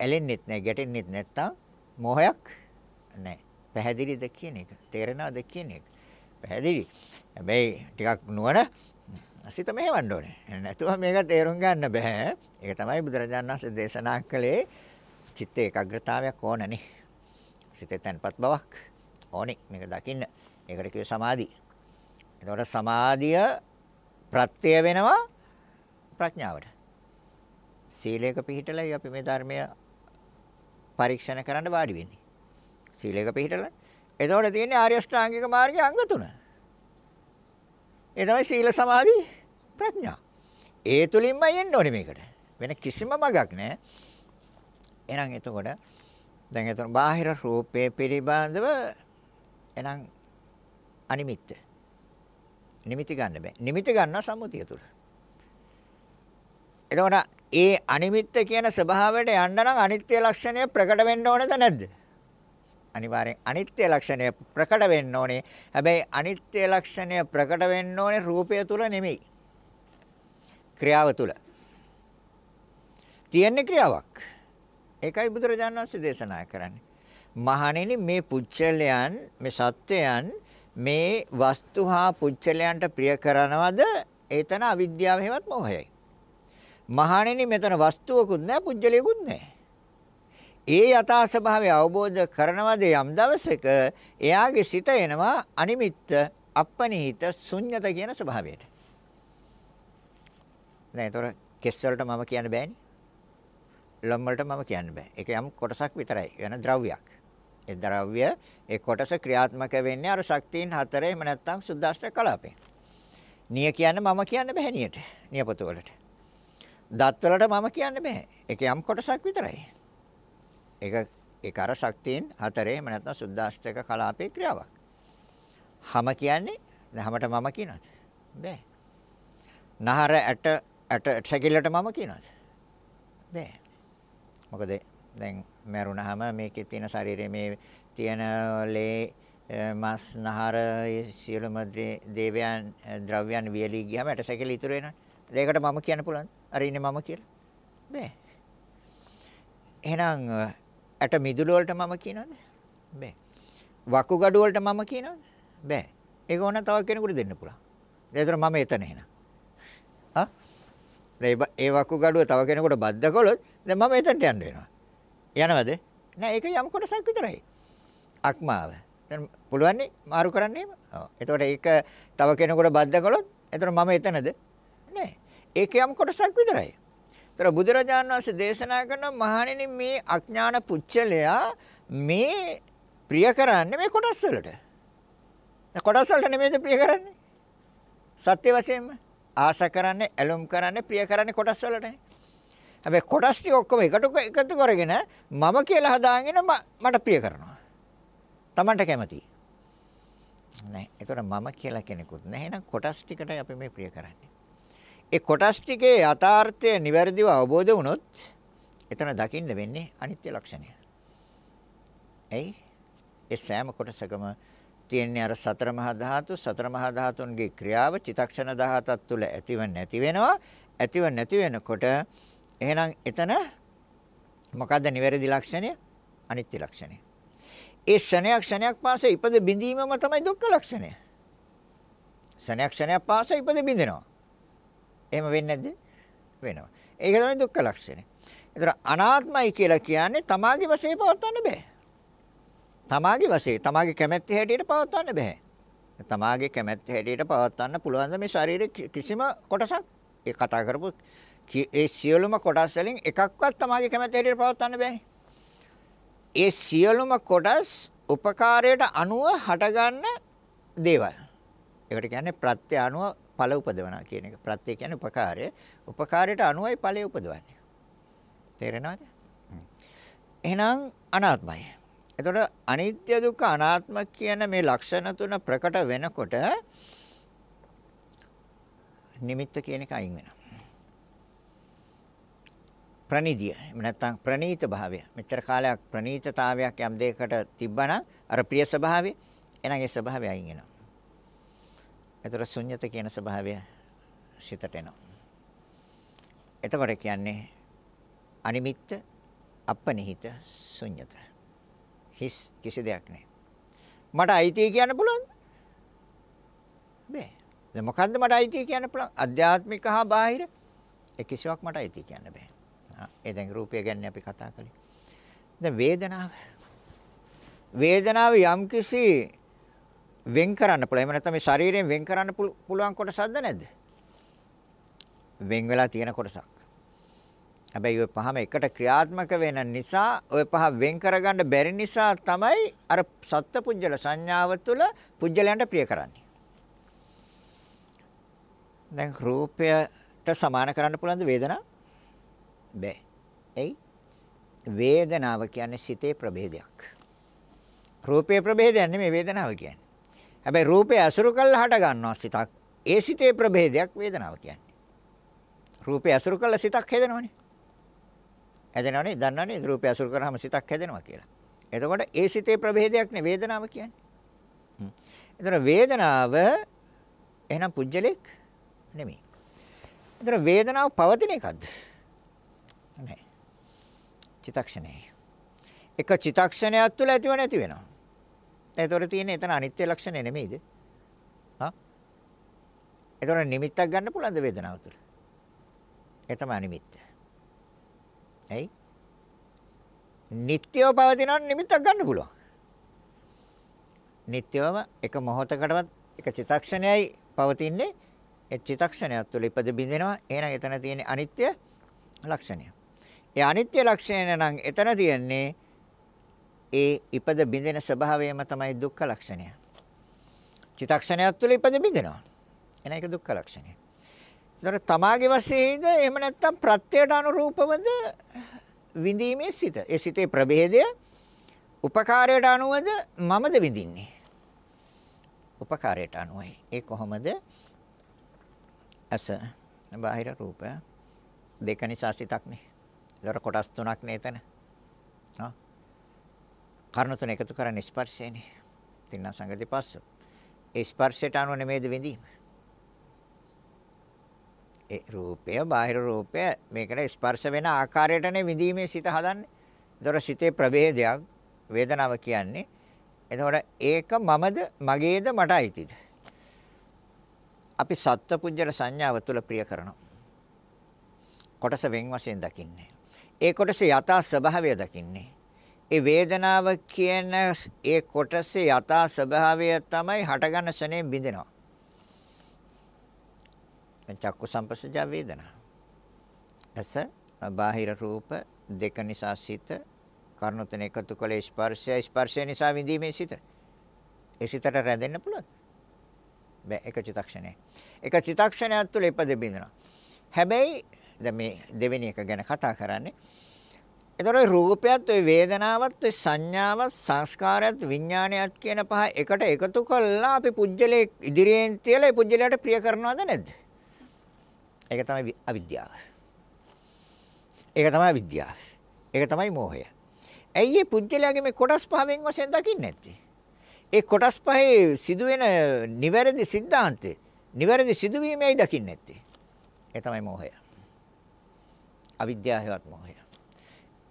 ඇලෙන්නෙත් නැහැ ගැටෙන්නෙත් නැත්තම් මොහයක් නැහැ. පැහැදිලිද කියන එක. තේරෙනවද කියන එක. පැහැදිලි. හැබැයි ටිකක් නුවණ සිත මෙහෙවන්න ඕනේ. නැතුව මේක තේරුම් ගන්න බෑ. ඒක තමයි බුදුරජාණන් වහන්සේ දේශනා කළේ චිත්ත ඒකාග්‍රතාවයක් ඕනනේ. සිතේ තැන්පත් බවක් ඕනේ මේක දකින්න. ඒකට කියව සමාධි. එතකොට සමාධිය ප්‍රත්‍ය වෙනවා ප්‍රඥාවට. සීලයක පිහිටලයි අපි මේ ධර්මය පරීක්ෂණ කරන්න වාඩි වෙන්නේ. සීලයක පිළිහිටලා. එතකොට තියෙන්නේ ආර්ය අෂ්ටාංගික මාර්ගයේ අංග තුන. ඒ තමයි සීල සමාධි ප්‍රඥා. ඒ තුලින්මයි එන්න ඕනේ මේකට. වෙන කිසිම මගක් නැහැ. එහෙනම් එතකොට දැන් එතන බාහිර රූපේ පිළිබඳව එහෙනම් අනිමිත්ත. නිමිති ගන්න බෑ. නිමිති ගන්නවා සම්මුතිය තුල. එතකොට ඒ අනිමිත්ත කියන ස්වභාවයට යන්න නම් අනිත්‍ය ලක්ෂණය ප්‍රකට වෙන්න ඕනේද නැද්ද? අනිවාර්යෙන් අනිත්‍ය ලක්ෂණය ප්‍රකට වෙන්න ඕනේ. හැබැයි අනිත්‍ය ලක්ෂණය ප්‍රකට වෙන්න ඕනේ රූපය තුල නෙමෙයි. ක්‍රියාව තුල. තියෙන්නේ ක්‍රියාවක්. ඒකයි බුදුරජාණන් වහන්සේ දේශනා කරන්නේ. මහණෙනි මේ පුච්චලයන් මේ සත්වයන් මේ වස්තු හා පුච්චලයන්ට ප්‍රිය කරනවද? ඒතන අවිද්‍යාව හේවත් මොහයයි. මහණෙනි මෙතන වස්තුවකුත් නැහැ පුජ්‍යලියකුත් නැහැ. ඒ යථා ස්වභාවය අවබෝධ කරනවද යම් දවසක එයාගේ සිත එනවා අනිමිත්ත අපනිහිත ශුන්්‍යත කියන ස්වභාවයට. දැන් ඒතර කෙස් වලට මම කියන්න බෑනේ. ලොම් වලට මම කියන්න බෑ. ඒක යම් කොටසක් විතරයි. වෙන ද්‍රව්‍යයක්. ඒ ද්‍රව්‍ය ඒ කොටස ක්‍රියාත්මක වෙන්නේ අර ශක්තියින් හතරේ එහෙම නැත්නම් සුද්දාෂ්ටක කලාපේ. නිය කියන්න මම කියන්න බෑ නියට. නියපොතු වලට. දත් වලට මම කියන්න බෑ. ඒක යම් කොටසක් විතරයි. ඒක ඒක අර ශක්තියින් හතරේ එහෙම නැත්නම් සුද්දාෂ්ටක කලාපේ ක්‍රියාවක්. හැම කියන්නේ හැමට මම කියනවාද? බෑ. නහර ඇට ඇට සැකිල්ලට මම කියනවාද? බෑ. මොකද දැන් මරුණාම මේකේ තියෙන ශරීරයේ මේ තියෙන ලේ මස් නහර සියලුම දේවයන් ද්‍රව්‍යයන් වියලී ගියාම ඇට සැකිලි ඉතුරු වෙනවා. ඒකට මම කියන්න පුළුවන්. අර ඉන්නේ මම කියලා. බෑ. එහෙනම් ඇට මිදුළු වලට මම කියනවද? බෑ. වකුගඩු වලට මම කියනවද? බෑ. ඒක ඕන තව කෙනෙකුට දෙන්න පුළුවන්. ඒතර මම එතන එහෙනම්. හා? ඒ වකුගඩුව තව කෙනෙකුට බද්ධ කළොත් දැන් මම එතනට යන්න වෙනවා. යනවද? නෑ ඒක යම් කොටසක් විතරයි. අක්මාව. දැන් පුළුවන් නේ මාරු කරන්න එහෙම. ඔව්. එතකොට ඒක තව කෙනෙකුට බද්ධ කළොත් එතන මම එතනද? නෑ. ඒක යම් කොටසක් විතරයි. ඒතර බුදුරජාණන් වහන්සේ දේශනා කරන මහණෙනි මේ අඥාන පුච්චලයා මේ ප්‍රිය කරන්නේ මේ කොටස් වලට. කොටස් වලට නෙමෙයිද ප්‍රිය කරන්නේ? සත්‍ය වශයෙන්ම ආස කරන්නේ, ඇලුම් කරන්නේ, ප්‍රිය කරන්නේ කොටස් වලටනේ. හැබැයි කොටස් ටික ඔක්කොම එකට එකතු කරගෙන මම කියලා හදාගෙන මට ප්‍රිය කරනවා. Tamanට කැමතියි. නෑ. ඒතර මම කියලා කෙනෙකුත් නැහැ. එහෙනම් කොටස් ටිකටයි අපි මේ ප්‍රිය කරන්නේ. ඒ කොටස් ටිකේ යථාර්ථය නිවැරදිව අවබෝධ වුණොත් එතන දකින්න වෙන්නේ අනිත්‍ය ලක්ෂණය. එයි ඒ සෑම කොටසකම තියෙන්නේ අර සතර මහා ධාතු සතර මහා ධාතුන්ගේ ක්‍රියාව චිතක්ෂණ 17ක් තුළ ඇතිව නැති වෙනවා ඇතිව නැති වෙනකොට එහෙනම් එතන මොකද්ද නිවැරදි ලක්ෂණය? අනිත්‍ය ලක්ෂණය. ඒ ක්ෂණයක් ක්ෂණයක් පාසා ඉපද බිඳීමම තමයි දුක්ඛ ලක්ෂණය. ක්ෂණයක් ක්ෂණයක් පාසා ඉපද බිඳිනවා. එහෙම වෙන්නේ නැද්ද? වෙනවා. ඒක තමයි දුක්ඛ ලක්ෂණය. ඒතර අනාත්මයි කියලා කියන්නේ තමාගේ වශයෙන් පවත්වන්න බෑ. තමාගේ වශයෙන් තමාගේ කැමැත්ත හැටියට පවත්වන්න බෑ. තමාගේ කැමැත්ත හැටියට පවත්වන්න පුළුවන් මේ ශරීරයේ කිසිම කොටසක්? ඒ කතා කරපු ඒ සියලුම කොටස් වලින් එකක්වත් තමාගේ කැමැත්ත හැටියට පවත්වන්න බෑනේ. ඒ සියලුම කොටස් උපකාරයට අනුව හටගන්න දේවල්. ඒකට කියන්නේ ප්‍රත්‍ය අනුව ඵල උපදවනවා කියන එක. ප්‍රත්‍ය කියන්නේ උපකාරය. උපකාරයට අනුවයි ඵලය උපදවන්නේ. තේරෙනවද? එහෙනම් අනාත්මයි. එතකොට අනිත්‍ය දුක්ඛ අනාත්ම කියන මේ ලක්ෂණ තුන ප්‍රකට වෙනකොට නිමිත්ත කියන එක අයින් වෙනවා. ප්‍රනිදිය. එහෙම නැත්නම් ප්‍රනීත භාවය. මෙච්චර කාලයක් ප්‍රනීතතාවයක් යම් දෙයකට තිබ්බනම් අර ප්‍රිය ස්වභාවය එහෙනම් ඒ ස්වභාවය අයින් වෙනවා. එතකොට ශුන්්‍යත කියන ස්වභාවය සිතට එනවා. එතකොට කියන්නේ අනිමිත්ත අපනිහිත ශුන්්‍යත. හිස් කිසි දෙයක් නැහැ. මට අයිතිය කියන්න පුළුවන්ද? බෑ. දැන් මොකද්ද මට අයිතිය කියන්න පුළුවන්? අධ්‍යාත්මික හා බාහිර ඒ කිසිවක් මට අයිතිය කියන්න බෑ. ඒ දැන් රූපය ගැන අපි කතා කළේ. දැන් වේදනාව. වේදනාව යම්කිසි වෙන් කරන්න පුළුවන්. එහෙම නැත්නම් මේ ශරීරයෙන් වෙන් කරන්න පුළුවන් කොටසක්ද නැද්ද? වෙන් වෙලා තියෙන කොටසක්. හැබැයි ওই පහම එකට ක්‍රියාත්මක වෙන නිසා ওই පහ වෙන් කරගන්න බැරි නිසා තමයි අර සත්පුජ්‍යල සංඥාව තුළ පුජ්‍යලයන්ට ප්‍රිය කරන්නේ. දැන් රූපයට සමාන කරන්න පුළුවන්ද වේදනාව? බෑ. එයි වේදනාව කියන්නේ සිතේ ප්‍රභේදයක්. රූපේ ප්‍රභේදයක් නෙමෙයි වේදනාව කියන්නේ. හැබැයි රූපේ අසුරු කළා හට ගන්නවා සිතක්. ඒ සිතේ ප්‍රභේදයක් වේදනාව කියන්නේ. රූපේ අසුරු කළා සිතක් හදනවනේ. හැදෙනවනේ දන්නවනේ රූපය අසුර කරාම සිතක් හැදෙනවා කියලා. එතකොට ඒ සිතේ ප්‍රභේදයක් නේ වේදනාව කියන්නේ. හ්ම්. එතකොට වේදනාව එහෙනම් පුජ්‍යලෙක් නෙමෙයි. එතකොට වේදනාව පවතින එකක්ද? නැහැ. චිතක්ෂණේ. එක චිතක්ෂණයක් තුළ ඇතිව නැති වෙනවා. එතකොට තියෙන්නේ එතන අනිත්‍ය ලක්ෂණය නෙමෙයිද? හා? එතකොට නිමිත්තක් ගන්න පුළුවන්ද වේදනාව තුළ? ඒ තමයි නිමිත්ත. ඇයි? නිට්ටයව පවතිනවා නිමිත්තක් ගන්න පුළුවන්. නිට්ටයවම එක මොහොතකටවත් එක චිතක්ෂණයයි පවතින්නේ ඒ චිතක්ෂණයත් තුළ ඉපද බින්දෙනවා. එහෙනම් එතන තියෙන අනිත්‍ය ලක්ෂණය. ඒ අනිත්‍ය ලක්ෂණය නම් එතන තියෙන්නේ ඒ ඉපද බින්දෙන ස්වභාවයම තමයි දුක්ඛ ලක්ෂණය. චිතක්ෂණයත් තුළ ඉපද බින්දෙනවා. එන එක දුක්ඛ ලක්ෂණය. ඒතර තමාගේ වශයෙන්ද එහෙම නැත්නම් ප්‍රත්‍යයට අනුරූපවද විඳීමේ සිත. ඒ සිතේ ප්‍රභේදය උපකාරයට අනුවද මමද විඳින්නේ. උපකාරයට අනුවයි. ඒ කොහොමද? අස බාහිර රූප දෙක නිසා සිතක්නේ. ඒතර කොටස් තුනක් නේ එතන. හා. කර්ණ තුන එකතු කරන්නේ ස්පර්ශයනේ. තින්න සංගති පස්ස. ඒ ස්පර්ශයට අනුව නෙමෙයිද විඳීම. ඒ රූපය බාහිර රූපය මේකට ස්පර්ශ වෙන ආකාරයටනේ විඳීමේ සිත හදන්නේ. ඒතොර සිතේ ප්‍රභේදයක් වේදනාව කියන්නේ. එතකොට ඒක මමද මගේද මට අයිතිද? අපි සත්පුජ්‍යල සංඥාව තුළ ප්‍රිය කරනවා. කොටස වෙන් වශයෙන් දකින්නේ. ඒ කොටස යථා ස්වභාවය දකින්නේ. ඒ වේදනාව කියන ඒ කොටසේ යථා ස්වභාවය තමයි හටගන්න ශනේ බිඳිනවා. දැන් චක්කු සම්පස්සජා වේදනා. ඇස බාහිර රූප දෙක නිසා සිත කර්ණ තුන එකතු කළේ ස්පර්ශය ස්පර්ශය නිසා විඳීමේ සිත. ඒ සිතට රැඳෙන්න පුළුවන්. බෑ එක චිත්තක්ෂණයක්. එක චිත්තක්ෂණයක් තුළ ඉපද බින්දනවා. හැබැයි දැන් මේ දෙවෙනි එක ගැන කතා කරන්නේ. එතකොට රූපයත් ওই වේදනාවත් ওই සංඥාවත් සංස්කාරයත් විඥානයත් කියන පහ එකට එකතු කළා අපි පුජ්‍යලේ ඉදිරියෙන් තියලා ඒ පුජ්‍යලයට ප්‍රිය කරනවද නැද්ද? ඒක තමයි අවිද්‍යාව. ඒක තමයි විද්‍යාව. ඒක තමයි මෝහය. ඇයි මේ පුජ්‍යලයාගේ මේ කොටස් පහෙන් වශයෙන් දකින්නේ නැත්තේ? ඒ කොටස් පහේ සිදුවෙන නිවැරදි સિદ્ધාන්තය, නිවැරදි සිදුවීමයි දකින්නේ නැත්තේ. ඒ තමයි මෝහය. අවිද්‍යාවවත් මෝහය.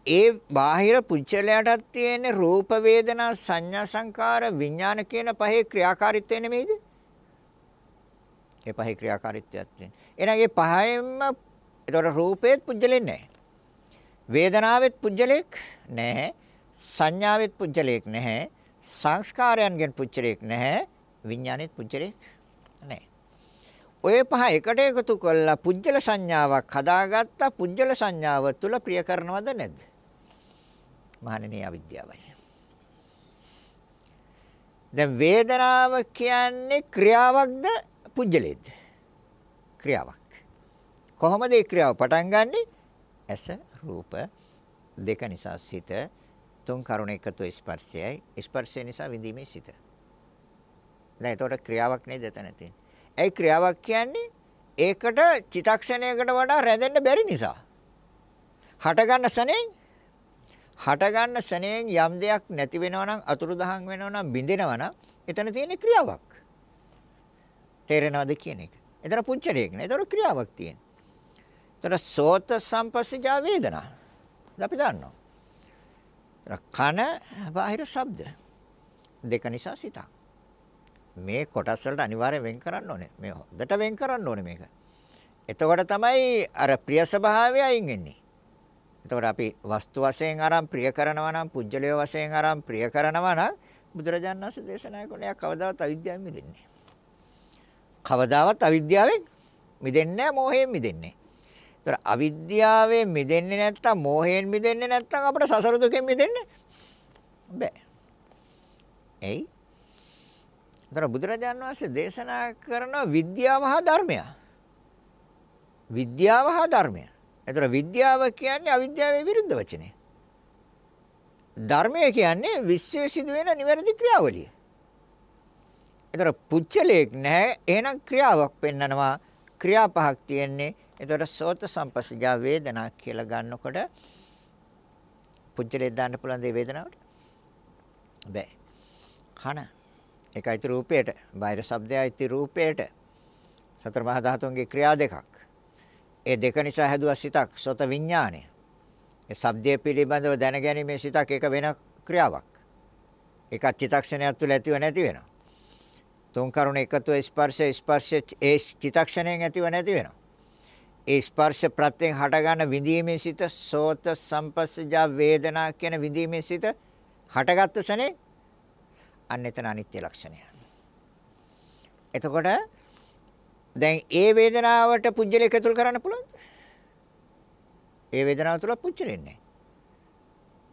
ඒ බාහිර පුච්චලයටත් තියෙන රූප වේදනා සංඥා සංකාර විඥාන කියන පහේ ක්‍රියාකාරීත්වය නෙමෙයිද? ඒ පහේ ක්‍රියාකාරීත්වයක් තියෙන. එහෙනම් ඒ පහෙන්ම ඒතර රූපේත් පුජ්‍යලෙක් නැහැ. වේදනාවෙත් පුජ්‍යලෙක් නැහැ. සංඥාවෙත් පුජ්‍යලෙක් නැහැ. සංස්කාරයන්ගෙන් පුච්චලයක් නැහැ විඥානෙත් පුච්චලයක් නැහැ. ඔය පහ එකට එකතු කරලා පුජ්‍යල සංඥාවක් හදාගත්ත පුජ්‍යල සංඥාව තුළ ප්‍රිය කරනවද නැද්ද? මහණෙනි අවිද්‍යාවයි. දැන් වේදනාව කියන්නේ ක්‍රියාවක්ද පුජ්‍යලේද? ක්‍රියාවක්. කොහොමද ඒ ක්‍රියාව පටන් ගන්නෙ? ඇස රූප දෙක නිසා සිත තුන් කරුණ එකතු ස්පර්ශයයි ස්පර්ශය නිසා විඳීමේ සිත. දැන් ඒතකොට ක්‍රියාවක් නේද එතන තියෙන්නේ. ඒ ක්‍රියාවක් කියන්නේ ඒකට චිතක්ෂණයකට වඩා රැඳෙන්න බැරි නිසා. හටගන්න සනෙන් හටගන්න සනෙන් යම් දෙයක් නැති වෙනවා නම් අතුරුදහන් වෙනවා නම් බිඳෙනවා නම් එතන තියෙන ක්‍රියාවක්. තේරෙනවද කියන එක. එතන පුච්චලයක් නෑ. ඒතර ක්‍රියාවක් තියෙන. ඒතර සෝත සම්පස්සජා වේදනා. අපි දන්නවා. කන බාහිර ශබ්ද දෙක නිසා සිතක්. මේ කොටස් වලට අනිවාර්යෙන් වෙන් කරන්න ඕනේ. මේ හොඳට වෙන් කරන්න ඕනේ මේක. එතකොට තමයි අර ප්‍රිය ස්වභාවය අයින් වෙන්නේ. එතකොට අපි වස්තු වශයෙන් අරන් ප්‍රිය කරනවා නම් පුජ්‍යලය වශයෙන් අරන් ප්‍රිය කරනවා නම් බුදුරජාණන් වහන්සේ දේශනා කළේ කවදාවත් අවිද්‍යාවෙන් මිදෙන්නේ කවදාවත් අවිද්‍යාවෙන් මිදෙන්නේ නැහැ මෝහයෙන් මිදෙන්නේ. ඒතර අවිද්‍යාවෙන් මිදෙන්නේ නැත්තම් මෝහයෙන් මිදෙන්නේ නැත්තම් අපිට සසර දුකෙන් මිදෙන්න බෑ. එයි. ඒතර බුදුරජාණන් වහන්සේ දේශනා කරන විද්‍යාව හා ධර්මය. විද්‍යාව හා ධර්මය. ඒතර විද්‍යාව කියන්නේ අවිද්‍යාවේ විරුද්ධ වචනය. ධර්මය කියන්නේ විශ්වයේ සිදුවෙන නිවැරදි ක්‍රියාවලිය. ඒතර පුච්චලයක් නැහැ එහෙනම් ක්‍රියාවක් පෙන්නනවා ක්‍රියා පහක් තියෙන්නේ එතකොට සෝත සම්පස්සජා වේදනා කියලා ගන්නකොට පුජ්‍යලේ දාන්න පුළුවන් දේ වේදනාවට බෑ. කන එකයිති රූපයට, බාහිර ශබ්දයයිති රූපයට. සතර මහා ධාතුන්ගේ ක්‍රියා දෙකක්. ඒ දෙක නිසා හැදුවා සිතක්, සෝත විඥානය. ඒ ශබ්දයේ පිළිබඳව දැනගැනීමේ සිතක් එක වෙන ක්‍රියාවක්. ඒක චිත්තක්ෂණයක් තුළ ඇතිව නැති වෙනවා. තුන් කරුණ එකතු ස්පර්ශ ස්පර්ශ ඒ චිත්තක්ෂණයෙන් ඇතිව නැති වෙනවා. ඒ ස්පර්ශ ප්‍රත්‍යයෙන් හටගන්න විඳීමේ සිත සෝත සම්පස්සජා වේදනා කියන විඳීමේ සිත හටගත්ත සනේ අන්න එතන අනිත්‍ය ලක්ෂණය. එතකොට දැන් ඒ වේදනාවට පුජ්‍යලයක් ඇතුල් කරන්න පුළුවන්ද? ඒ වේදනාව තුල පුජ්‍යලෙන්නේ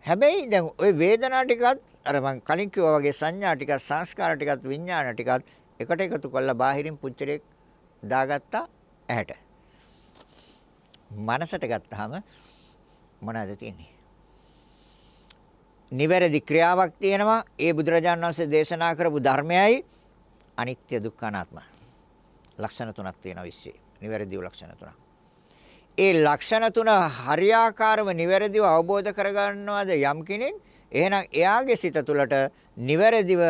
හැබැයි දැන් ওই වේදනා ටිකත් අර මං කලින් කිව්වා වගේ සංඥා ටිකත් සංස්කාර ටිකත් විඥාන ටිකත් එකට එකතු කරලා බාහිරින් පුච්චලයක් දාගත්තා ඇහැට. මනසට ගත්තාම මොනවද තියෙන්නේ? නිවැරදි ක්‍රියාවක් තියෙනවා. ඒ බුදුරජාණන් වහන්සේ දේශනා කරපු ධර්මයයි අනිත්‍ය දුක්ඛ අනාත්ම. ලක්ෂණ තුනක් තියෙනවා විශ්වේ. නිවැරදිව ලක්ෂණ තුනක්. ඒ ලක්ෂණ තුන හරියාකාරව නිවැරදිව අවබෝධ කරගන්නවද යම් කෙනෙක් එහෙනම් එයාගේ සිත තුළට නිවැරදිව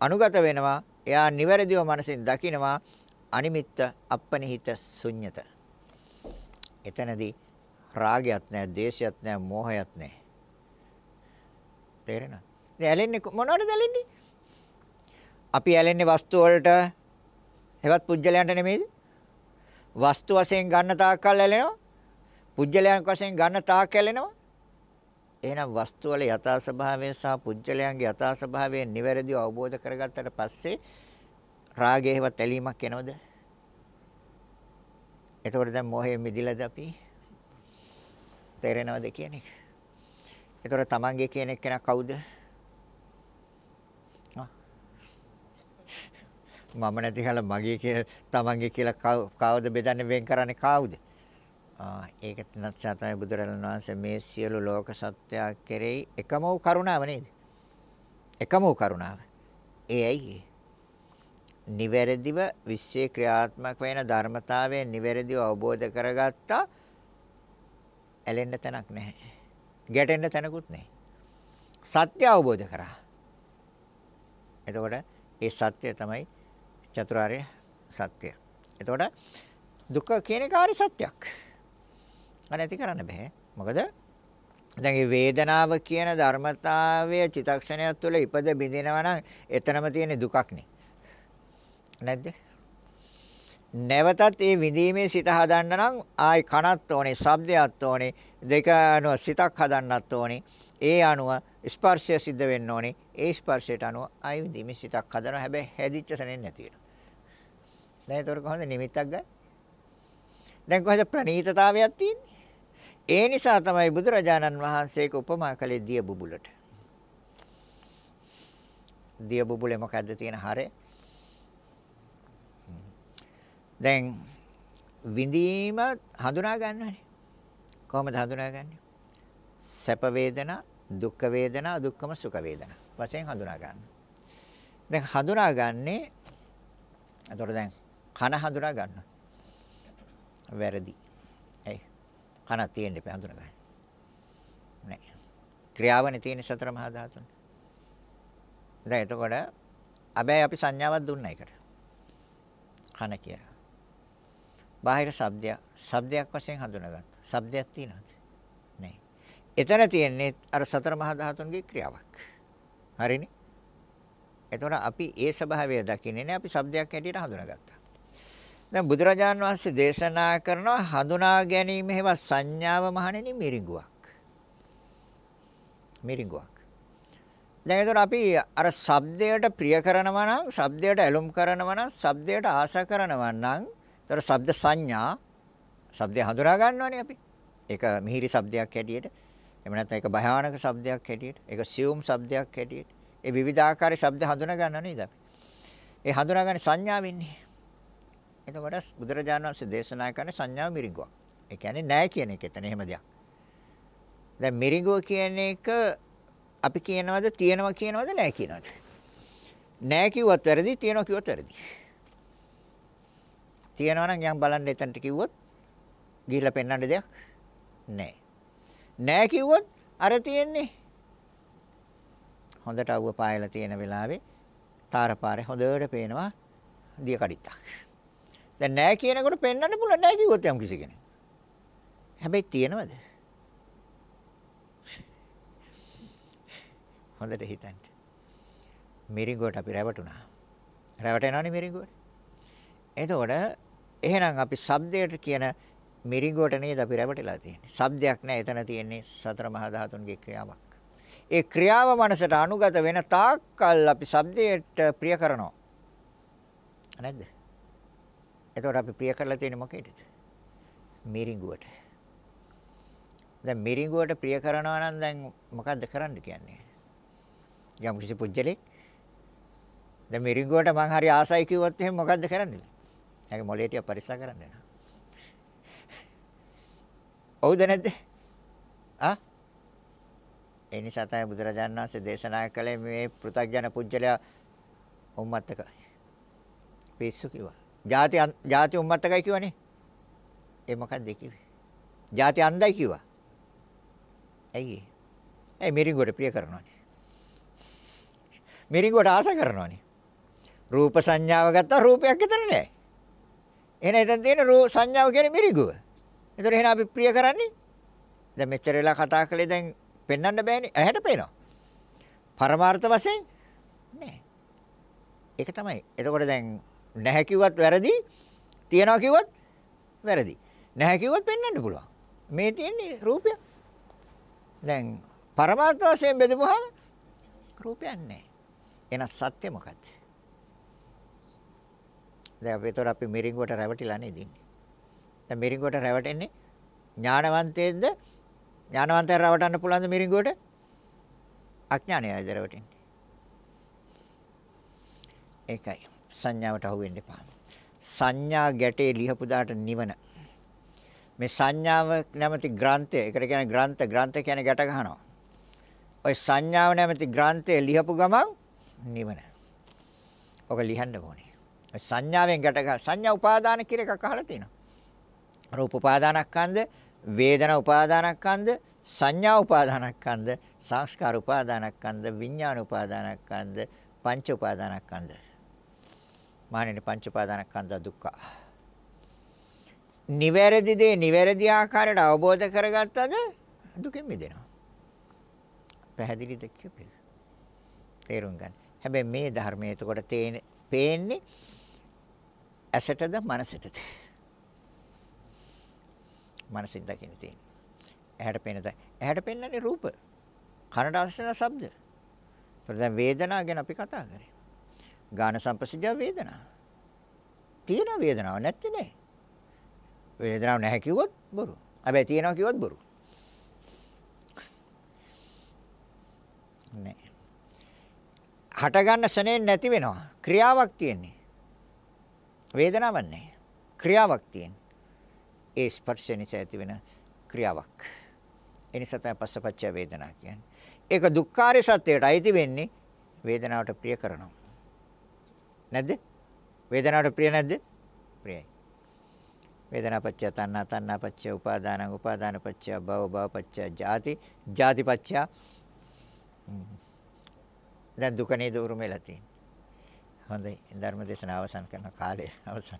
අනුගත වෙනවා. එයා නිවැරදිව මනසින් දකිනවා අනිමිත්ත අපනිහිත ශුන්්‍යත එතනදී රාගයක් නැහැ, දේශයක් නැහැ, මෝහයක් නැහැ. තේරෙනවද? දැන් ඇලෙන්නේ මොනවටද ඇලෙන්නේ? අපි ඇලෙන්නේ වස්තු වලට හෙවත් පුජ්‍යලයන්ට නෙමෙයිද? වස්තු වශයෙන් ගන්න තාක්කල් ඇලෙනවා. පුජ්‍යලයන් වශයෙන් ගන්න තාක් ඇලෙනවා. එහෙනම් වස්තු වල යථා ස්වභාවය සහ පුජ්‍යලයන්ගේ යථා ස්වභාවය නිවැරදිව අවබෝධ කරගත්තට පස්සේ රාගය හෙවත් ඇලීමක් එනවද? එතකොට දැන් මොහේ මිදිලාද අපි? තේරෙනවද කියන එක? ඒතර තමන්ගේ කියන එක්කෙනා කවුද? මම නැති කල මගේ කියලා තමන්ගේ කියලා කවුද බෙදන්නේ වෙන් කරන්නේ කවුද? ආ ඒක නැත්නම් තමයි බුදුරජාණන් වහන්සේ මේ සියලු ලෝක සත්‍යය කෙරෙහි එකම වූ කරුණාව නේද? එකම වූ කරුණාව. ඒ ඇයි? නිවැරදිව විශ්ේ ක්‍රියාත්මක වෙන ධර්මතාවය නිවැරදිව අවබෝධ කරගත්තා ඇලෙන්න තැනක් නැහැ. ගැටෙන්න තැනකුත් නැහැ. සත්‍ය අවබෝධ කරා. එතකොට ඒ සත්‍ය තමයි චතුරාර්ය සත්‍ය. එතකොට දුක කියන කාර්ය සත්‍යයක්. නැති කරන්න බෑ. මොකද දැන් මේ වේදනාව කියන ධර්මතාවය චිතක්ෂණයක් තුළ ඉපද බිඳිනවා නම් එතනම තියෙන දුකක් නේ. නැද්ද? නැවතත් ඒ විඳීමේ සිත හදන්න නම් ආයි කනත් ඕනේ, ශබ්දයක් ඕනේ, දෙක අනුව සිතක් හදන්නත් ඕනේ. ඒ අනුව ස්පර්ශය සිද්ධ වෙන්න ඕනේ. ඒ ස්පර්ශයට අනුව ආයි විඳීමේ සිතක් හදනවා. හැබැයි හැදිච්ච සැනෙන් නැති වෙනවා. දැන් ඒතර කොහොමද නිමිත්තක් ගන්න? දැන් කොහෙද ප්‍රණීතතාවයක් තියෙන්නේ? ඒ නිසා තමයි බුදුරජාණන් වහන්සේක උපමා කළේ දිය බුබුලට. දිය බුබුලේ මොකද්ද තියෙන හරය? දැන් විඳීම හඳුනා ගන්නනේ. කොහොමද හඳුනාගන්නේ? සැප වේදනා, දුක්ඛ වේදනා, දුක්ඛම සුඛ වේදනා වශයෙන් හඳුනා ගන්න. දැන් හඳුනාගන්නේ එතකොට දැන් කන හඳුනා ගන්න. වැරදි. ඇයි? කන තියෙන්න එපා හඳුනා ගන්න. නෑ. ක්‍රියාවනේ තියෙන සතර මහා ධාතුන්. දැන් එතකොට අබැයි අපි සංඥාවක් දුන්නා එකට. කන කියලා. බාහිර ශබ්දයක් ශබ්දයක් වශයෙන් හඳුනාගත්තා. ශබ්දයක් තියෙනවද? නැහැ. එතන තියෙන්නේ අර සතර මහා ධාතුන්ගේ ක්‍රියාවක්. හරිනේ? එතකොට අපි ඒ ස්වභාවය දකින්නේ නැහැ අපි ශබ්දයක් හැටියට හඳුනාගත්තා. දැන් බුදුරජාන් වහන්සේ දේශනා කරනවා හඳුනා ගැනීම හේවත් සංඥාව මහණෙනි මිරිඟුවක්. මිරිඟුවක්. දැන් ඒතකොට අපි අර ශබ්දයට ප්‍රිය කරනවා නම් ශබ්දයට ඇලුම් කරනවා නම් ශබ්දයට ආස කරනවා නම් ඒතර ශබ්ද සංඥා ශබ්දය හඳුනා ගන්නවනේ අපි. ඒක මිහිරි ශබ්දයක් හැටියට. එහෙම නැත්නම් ඒක භයානක ශබ්දයක් හැටියට. ඒක සියුම් ශබ්දයක් හැටියට. ඒ විවිධාකාරී ශබ්ද හඳුනා ගන්නව නේද අපි? ඒ හඳුනාගන්නේ සංඥාවෙන්නේ. එතකොට බුදුරජාණන් වහන්සේ දේශනා කරන සංඥාව මිරිඟුවක්. ඒ කියන්නේ නැහැ කියන එක එතන එහෙම දෙයක්. දැන් මිරිඟුව කියන එක අපි කියනවද තියෙනවා කියනවද නැහැ කියනවද? නැහැ කිව්වත් වැරදි, තියෙනවා කිව්වත් වැරදි. තියෙනවා නම් යම් බලන්න එතනට කිව්වොත් ගිහිල්ලා පෙන්වන්න දෙයක් නැහැ. නැහැ කිව්වොත් අර තියෙන්නේ හොඳට අවුව පායලා තියෙන වෙලාවේ තාරපාරේ හොඳට පේනවා දිය කඩਿੱත්තක්. දැන් නැහැ කියනකොට පෙන්වන්න පුළුවන් නැහැ කිව්වොත් යම් කිසි කෙනෙක්. හැබැයි තියෙනවද? හොඳට හිතන්න. මිරිඟුවට අපි රැවටුණා. රැවටෙනවනේ මිරිඟුවට. එතකොට එහෙනම් අපි ශබ්දයට කියන මිරිඟුවට නේද අපි රැවටිලා තියෙන්නේ. ශබ්දයක් නෑ එතන තියෙන්නේ සතර මහා ධාතුන්ගේ ක්‍රියාවක්. ඒ ක්‍රියාව මනසට අනුගත වෙන තාක්කල් අපි ශබ්දයට ප්‍රිය කරනවා. නැද්ද? එතකොට අපි ප්‍රිය කරලා තියෙන්නේ මොකේද? මිරිඟුවට. දැන් මිරිඟුවට ප්‍රිය කරනවා නම් දැන් මොකද්ද කරන්න කියන්නේ? යම් කිසි පුජ්‍යලෙක් දැන් මිරිඟුවට මං හරි ආසයි කිව්වොත් එහෙනම් මොකද්ද කරන්නේ? නැගේ මොලේ ටික පරිස්සම් කරන්න වෙනවා. ඔව්ද නැද්ද? ආ? ඒ නිසා තමයි බුදුරජාණන් වහන්සේ දේශනා කළේ මේ පෘථග්ජන පුජ්‍යලයා උම්මත්තක පිස්සු කිව්වා. ಜಾති ಜಾති උම්මත්තකයි කිව්වනේ. ඒ මොකක්ද කිව්වේ? ಜಾති අන්දයි කිව්වා. ඇයි? ඒ මිරිඟුවට ප්‍රිය කරනවානේ. මිරිඟුවට ආස කරනවානේ. රූප සංඥාව ගත්තා රූපයක් විතර නෑ. එහෙනම් එතන තියෙන රූප සංඥාව කියන්නේ මිරිඟුව. ඒතර එහෙනම් අපි ප්‍රිය කරන්නේ දැන් මෙච්චර වෙලා කතා කළේ දැන් පෙන්වන්න බෑනේ. ඇහැට පේනවා. පරමාර්ථ වශයෙන් නෑ. ඒක තමයි. එතකොට දැන් නැහැ කිව්වත් වැරදි, තියනවා කිව්වත් වැරදි. නැහැ කිව්වත් පෙන්වන්න පුළුවන්. මේ තියෙන්නේ රූපය. දැන් පරමාර්ථ වශයෙන් බෙදමුහම රූපයක් නැහැ. එහෙනම් සත්‍ය මොකද්ද? දැන් අපි ඒතර අපි මිරිඟුවට රැවටිලා නේද ඉන්නේ. දැන් මිරිඟුවට රැවටෙන්නේ ඥානවන්තයෙක්ද ඥානවන්තයෙක් රැවටන්න පුළුවන්ද මිරිඟුවට? අඥානයයි දරවටින්නේ. ඒකයි සංඥාවට අහු වෙන්න එපා. සංඥා ගැටේ ලියපු දාට නිවන. මේ සංඥාව නැමැති ග්‍රන්ථය, ඒකට කියන්නේ ග්‍රන්ථ, ග්‍රන්ථ කියන්නේ ගැට ගන්නවා. ওই සංඥාව නැමැති ග්‍රන්ථය ලියපු ගමන් නිවන. ඔක ලියන්න ඕනේ. ඔය සංඥාවෙන් ගැට ගන්න සංඥා උපාදාන කියලා එකක් අහලා තියෙනවා. රූප උපාදානස්කන්ධ, වේදනා උපාදානස්කන්ධ, සංඥා උපාදානස්කන්ධ, සංස්කාර උපාදානස්කන්ධ, විඥාන උපාදානස්කන්ධ, පංච උපාදානස්කන්ධ. මානෙනි පංච උපාදානස්කන්ධ දුක්ඛ. නිවැරදි දේ නිවැරදි ආකාරයට අවබෝධ කරගත්තද දුකෙන් මිදෙනවා. පැහැදිලිද කියපේ? තේරුම් ගන්න. හැබැයි මේ ධර්මයේ එතකොට තේන්නේ පේන්නේ ඇසටද මනසටද? මනසින් දකින්න තියෙන්නේ. ඇහැට පේන දා. ඇහැට පෙන්වන්නේ රූප. කනට අසන ශබ්ද. ඒතර දැන් වේදනාව ගැන අපි කතා කරේ. ගාන සම්පස්සජ වේදනා. තියෙන වේදනාවක් නැත්තේ නෑ. වේදනාවක් නැහැ කිව්වොත් බොරු. හැබැයි තියෙනවා කිව්වොත් බොරු. නෑ. හට ගන්න ශනේ නැති වෙනවා. ක්‍රියාවක් තියෙන්නේ. වේදනාවක් නැහැ. ක්‍රියාවක් තියෙන්නේ. ඒ ස්පර්ශය නිසා ඇති වෙන ක්‍රියාවක්. ඒ නිසා තමයි පස්සපච්චය වේදනා කියන්නේ. ඒක දුක්ඛාරය සත්‍යයට අයිති වෙන්නේ වේදනාවට ප්‍රිය කරනවා. නැද්ද? වේදනාවට ප්‍රිය නැද්ද? ප්‍රියයි. වේදනාපච්චය තණ්හා තණ්හාපච්චය උපාදානං උපාදානපච්චය භව භවපච්චය ජාති ජාතිපච්චය දැන් දුක නේද උරුමෙලා තියෙන්නේ. හොඳයි ධර්ම දේශනාව අවසන් කරන කාලය අවසන්.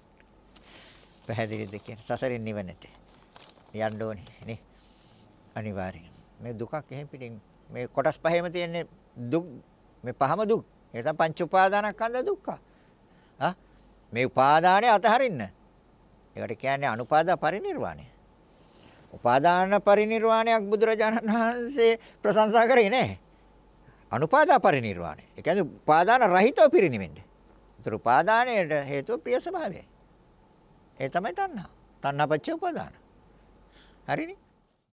පැහැදිලිද කියන සසරින් නිවනට යන්න ඕනේ නේ. අනිවාර්යෙන්. මේ දුකක් එහෙම පිටින් මේ කොටස් පහෙම තියෙන දුක් මේ පහම දුක්. ඒ තමයි පංච උපාදානස්කන්ධ දුක්ඛ. ආ? මේ උපාදානය අතහරින්න. ඒකට කියන්නේ අනුපාදා පරිනිර්වාණය. උපාදාන පරිනිර්වාණයක් බුදුරජාණන් වහන්සේ ප්‍රශංසා කරේ නෑ අනුපාදා පරිනිර්වාණය. ඒ කියන්නේ උපාදාන රහිතව පිරිනිවෙන්න. ඒතර උපාදානයට හේතුව ප්‍රිය ස්වභාවයයි. ඒ තමයි තණ්හා. තණ්හාපච්ච උපාදාන. හරිනේ?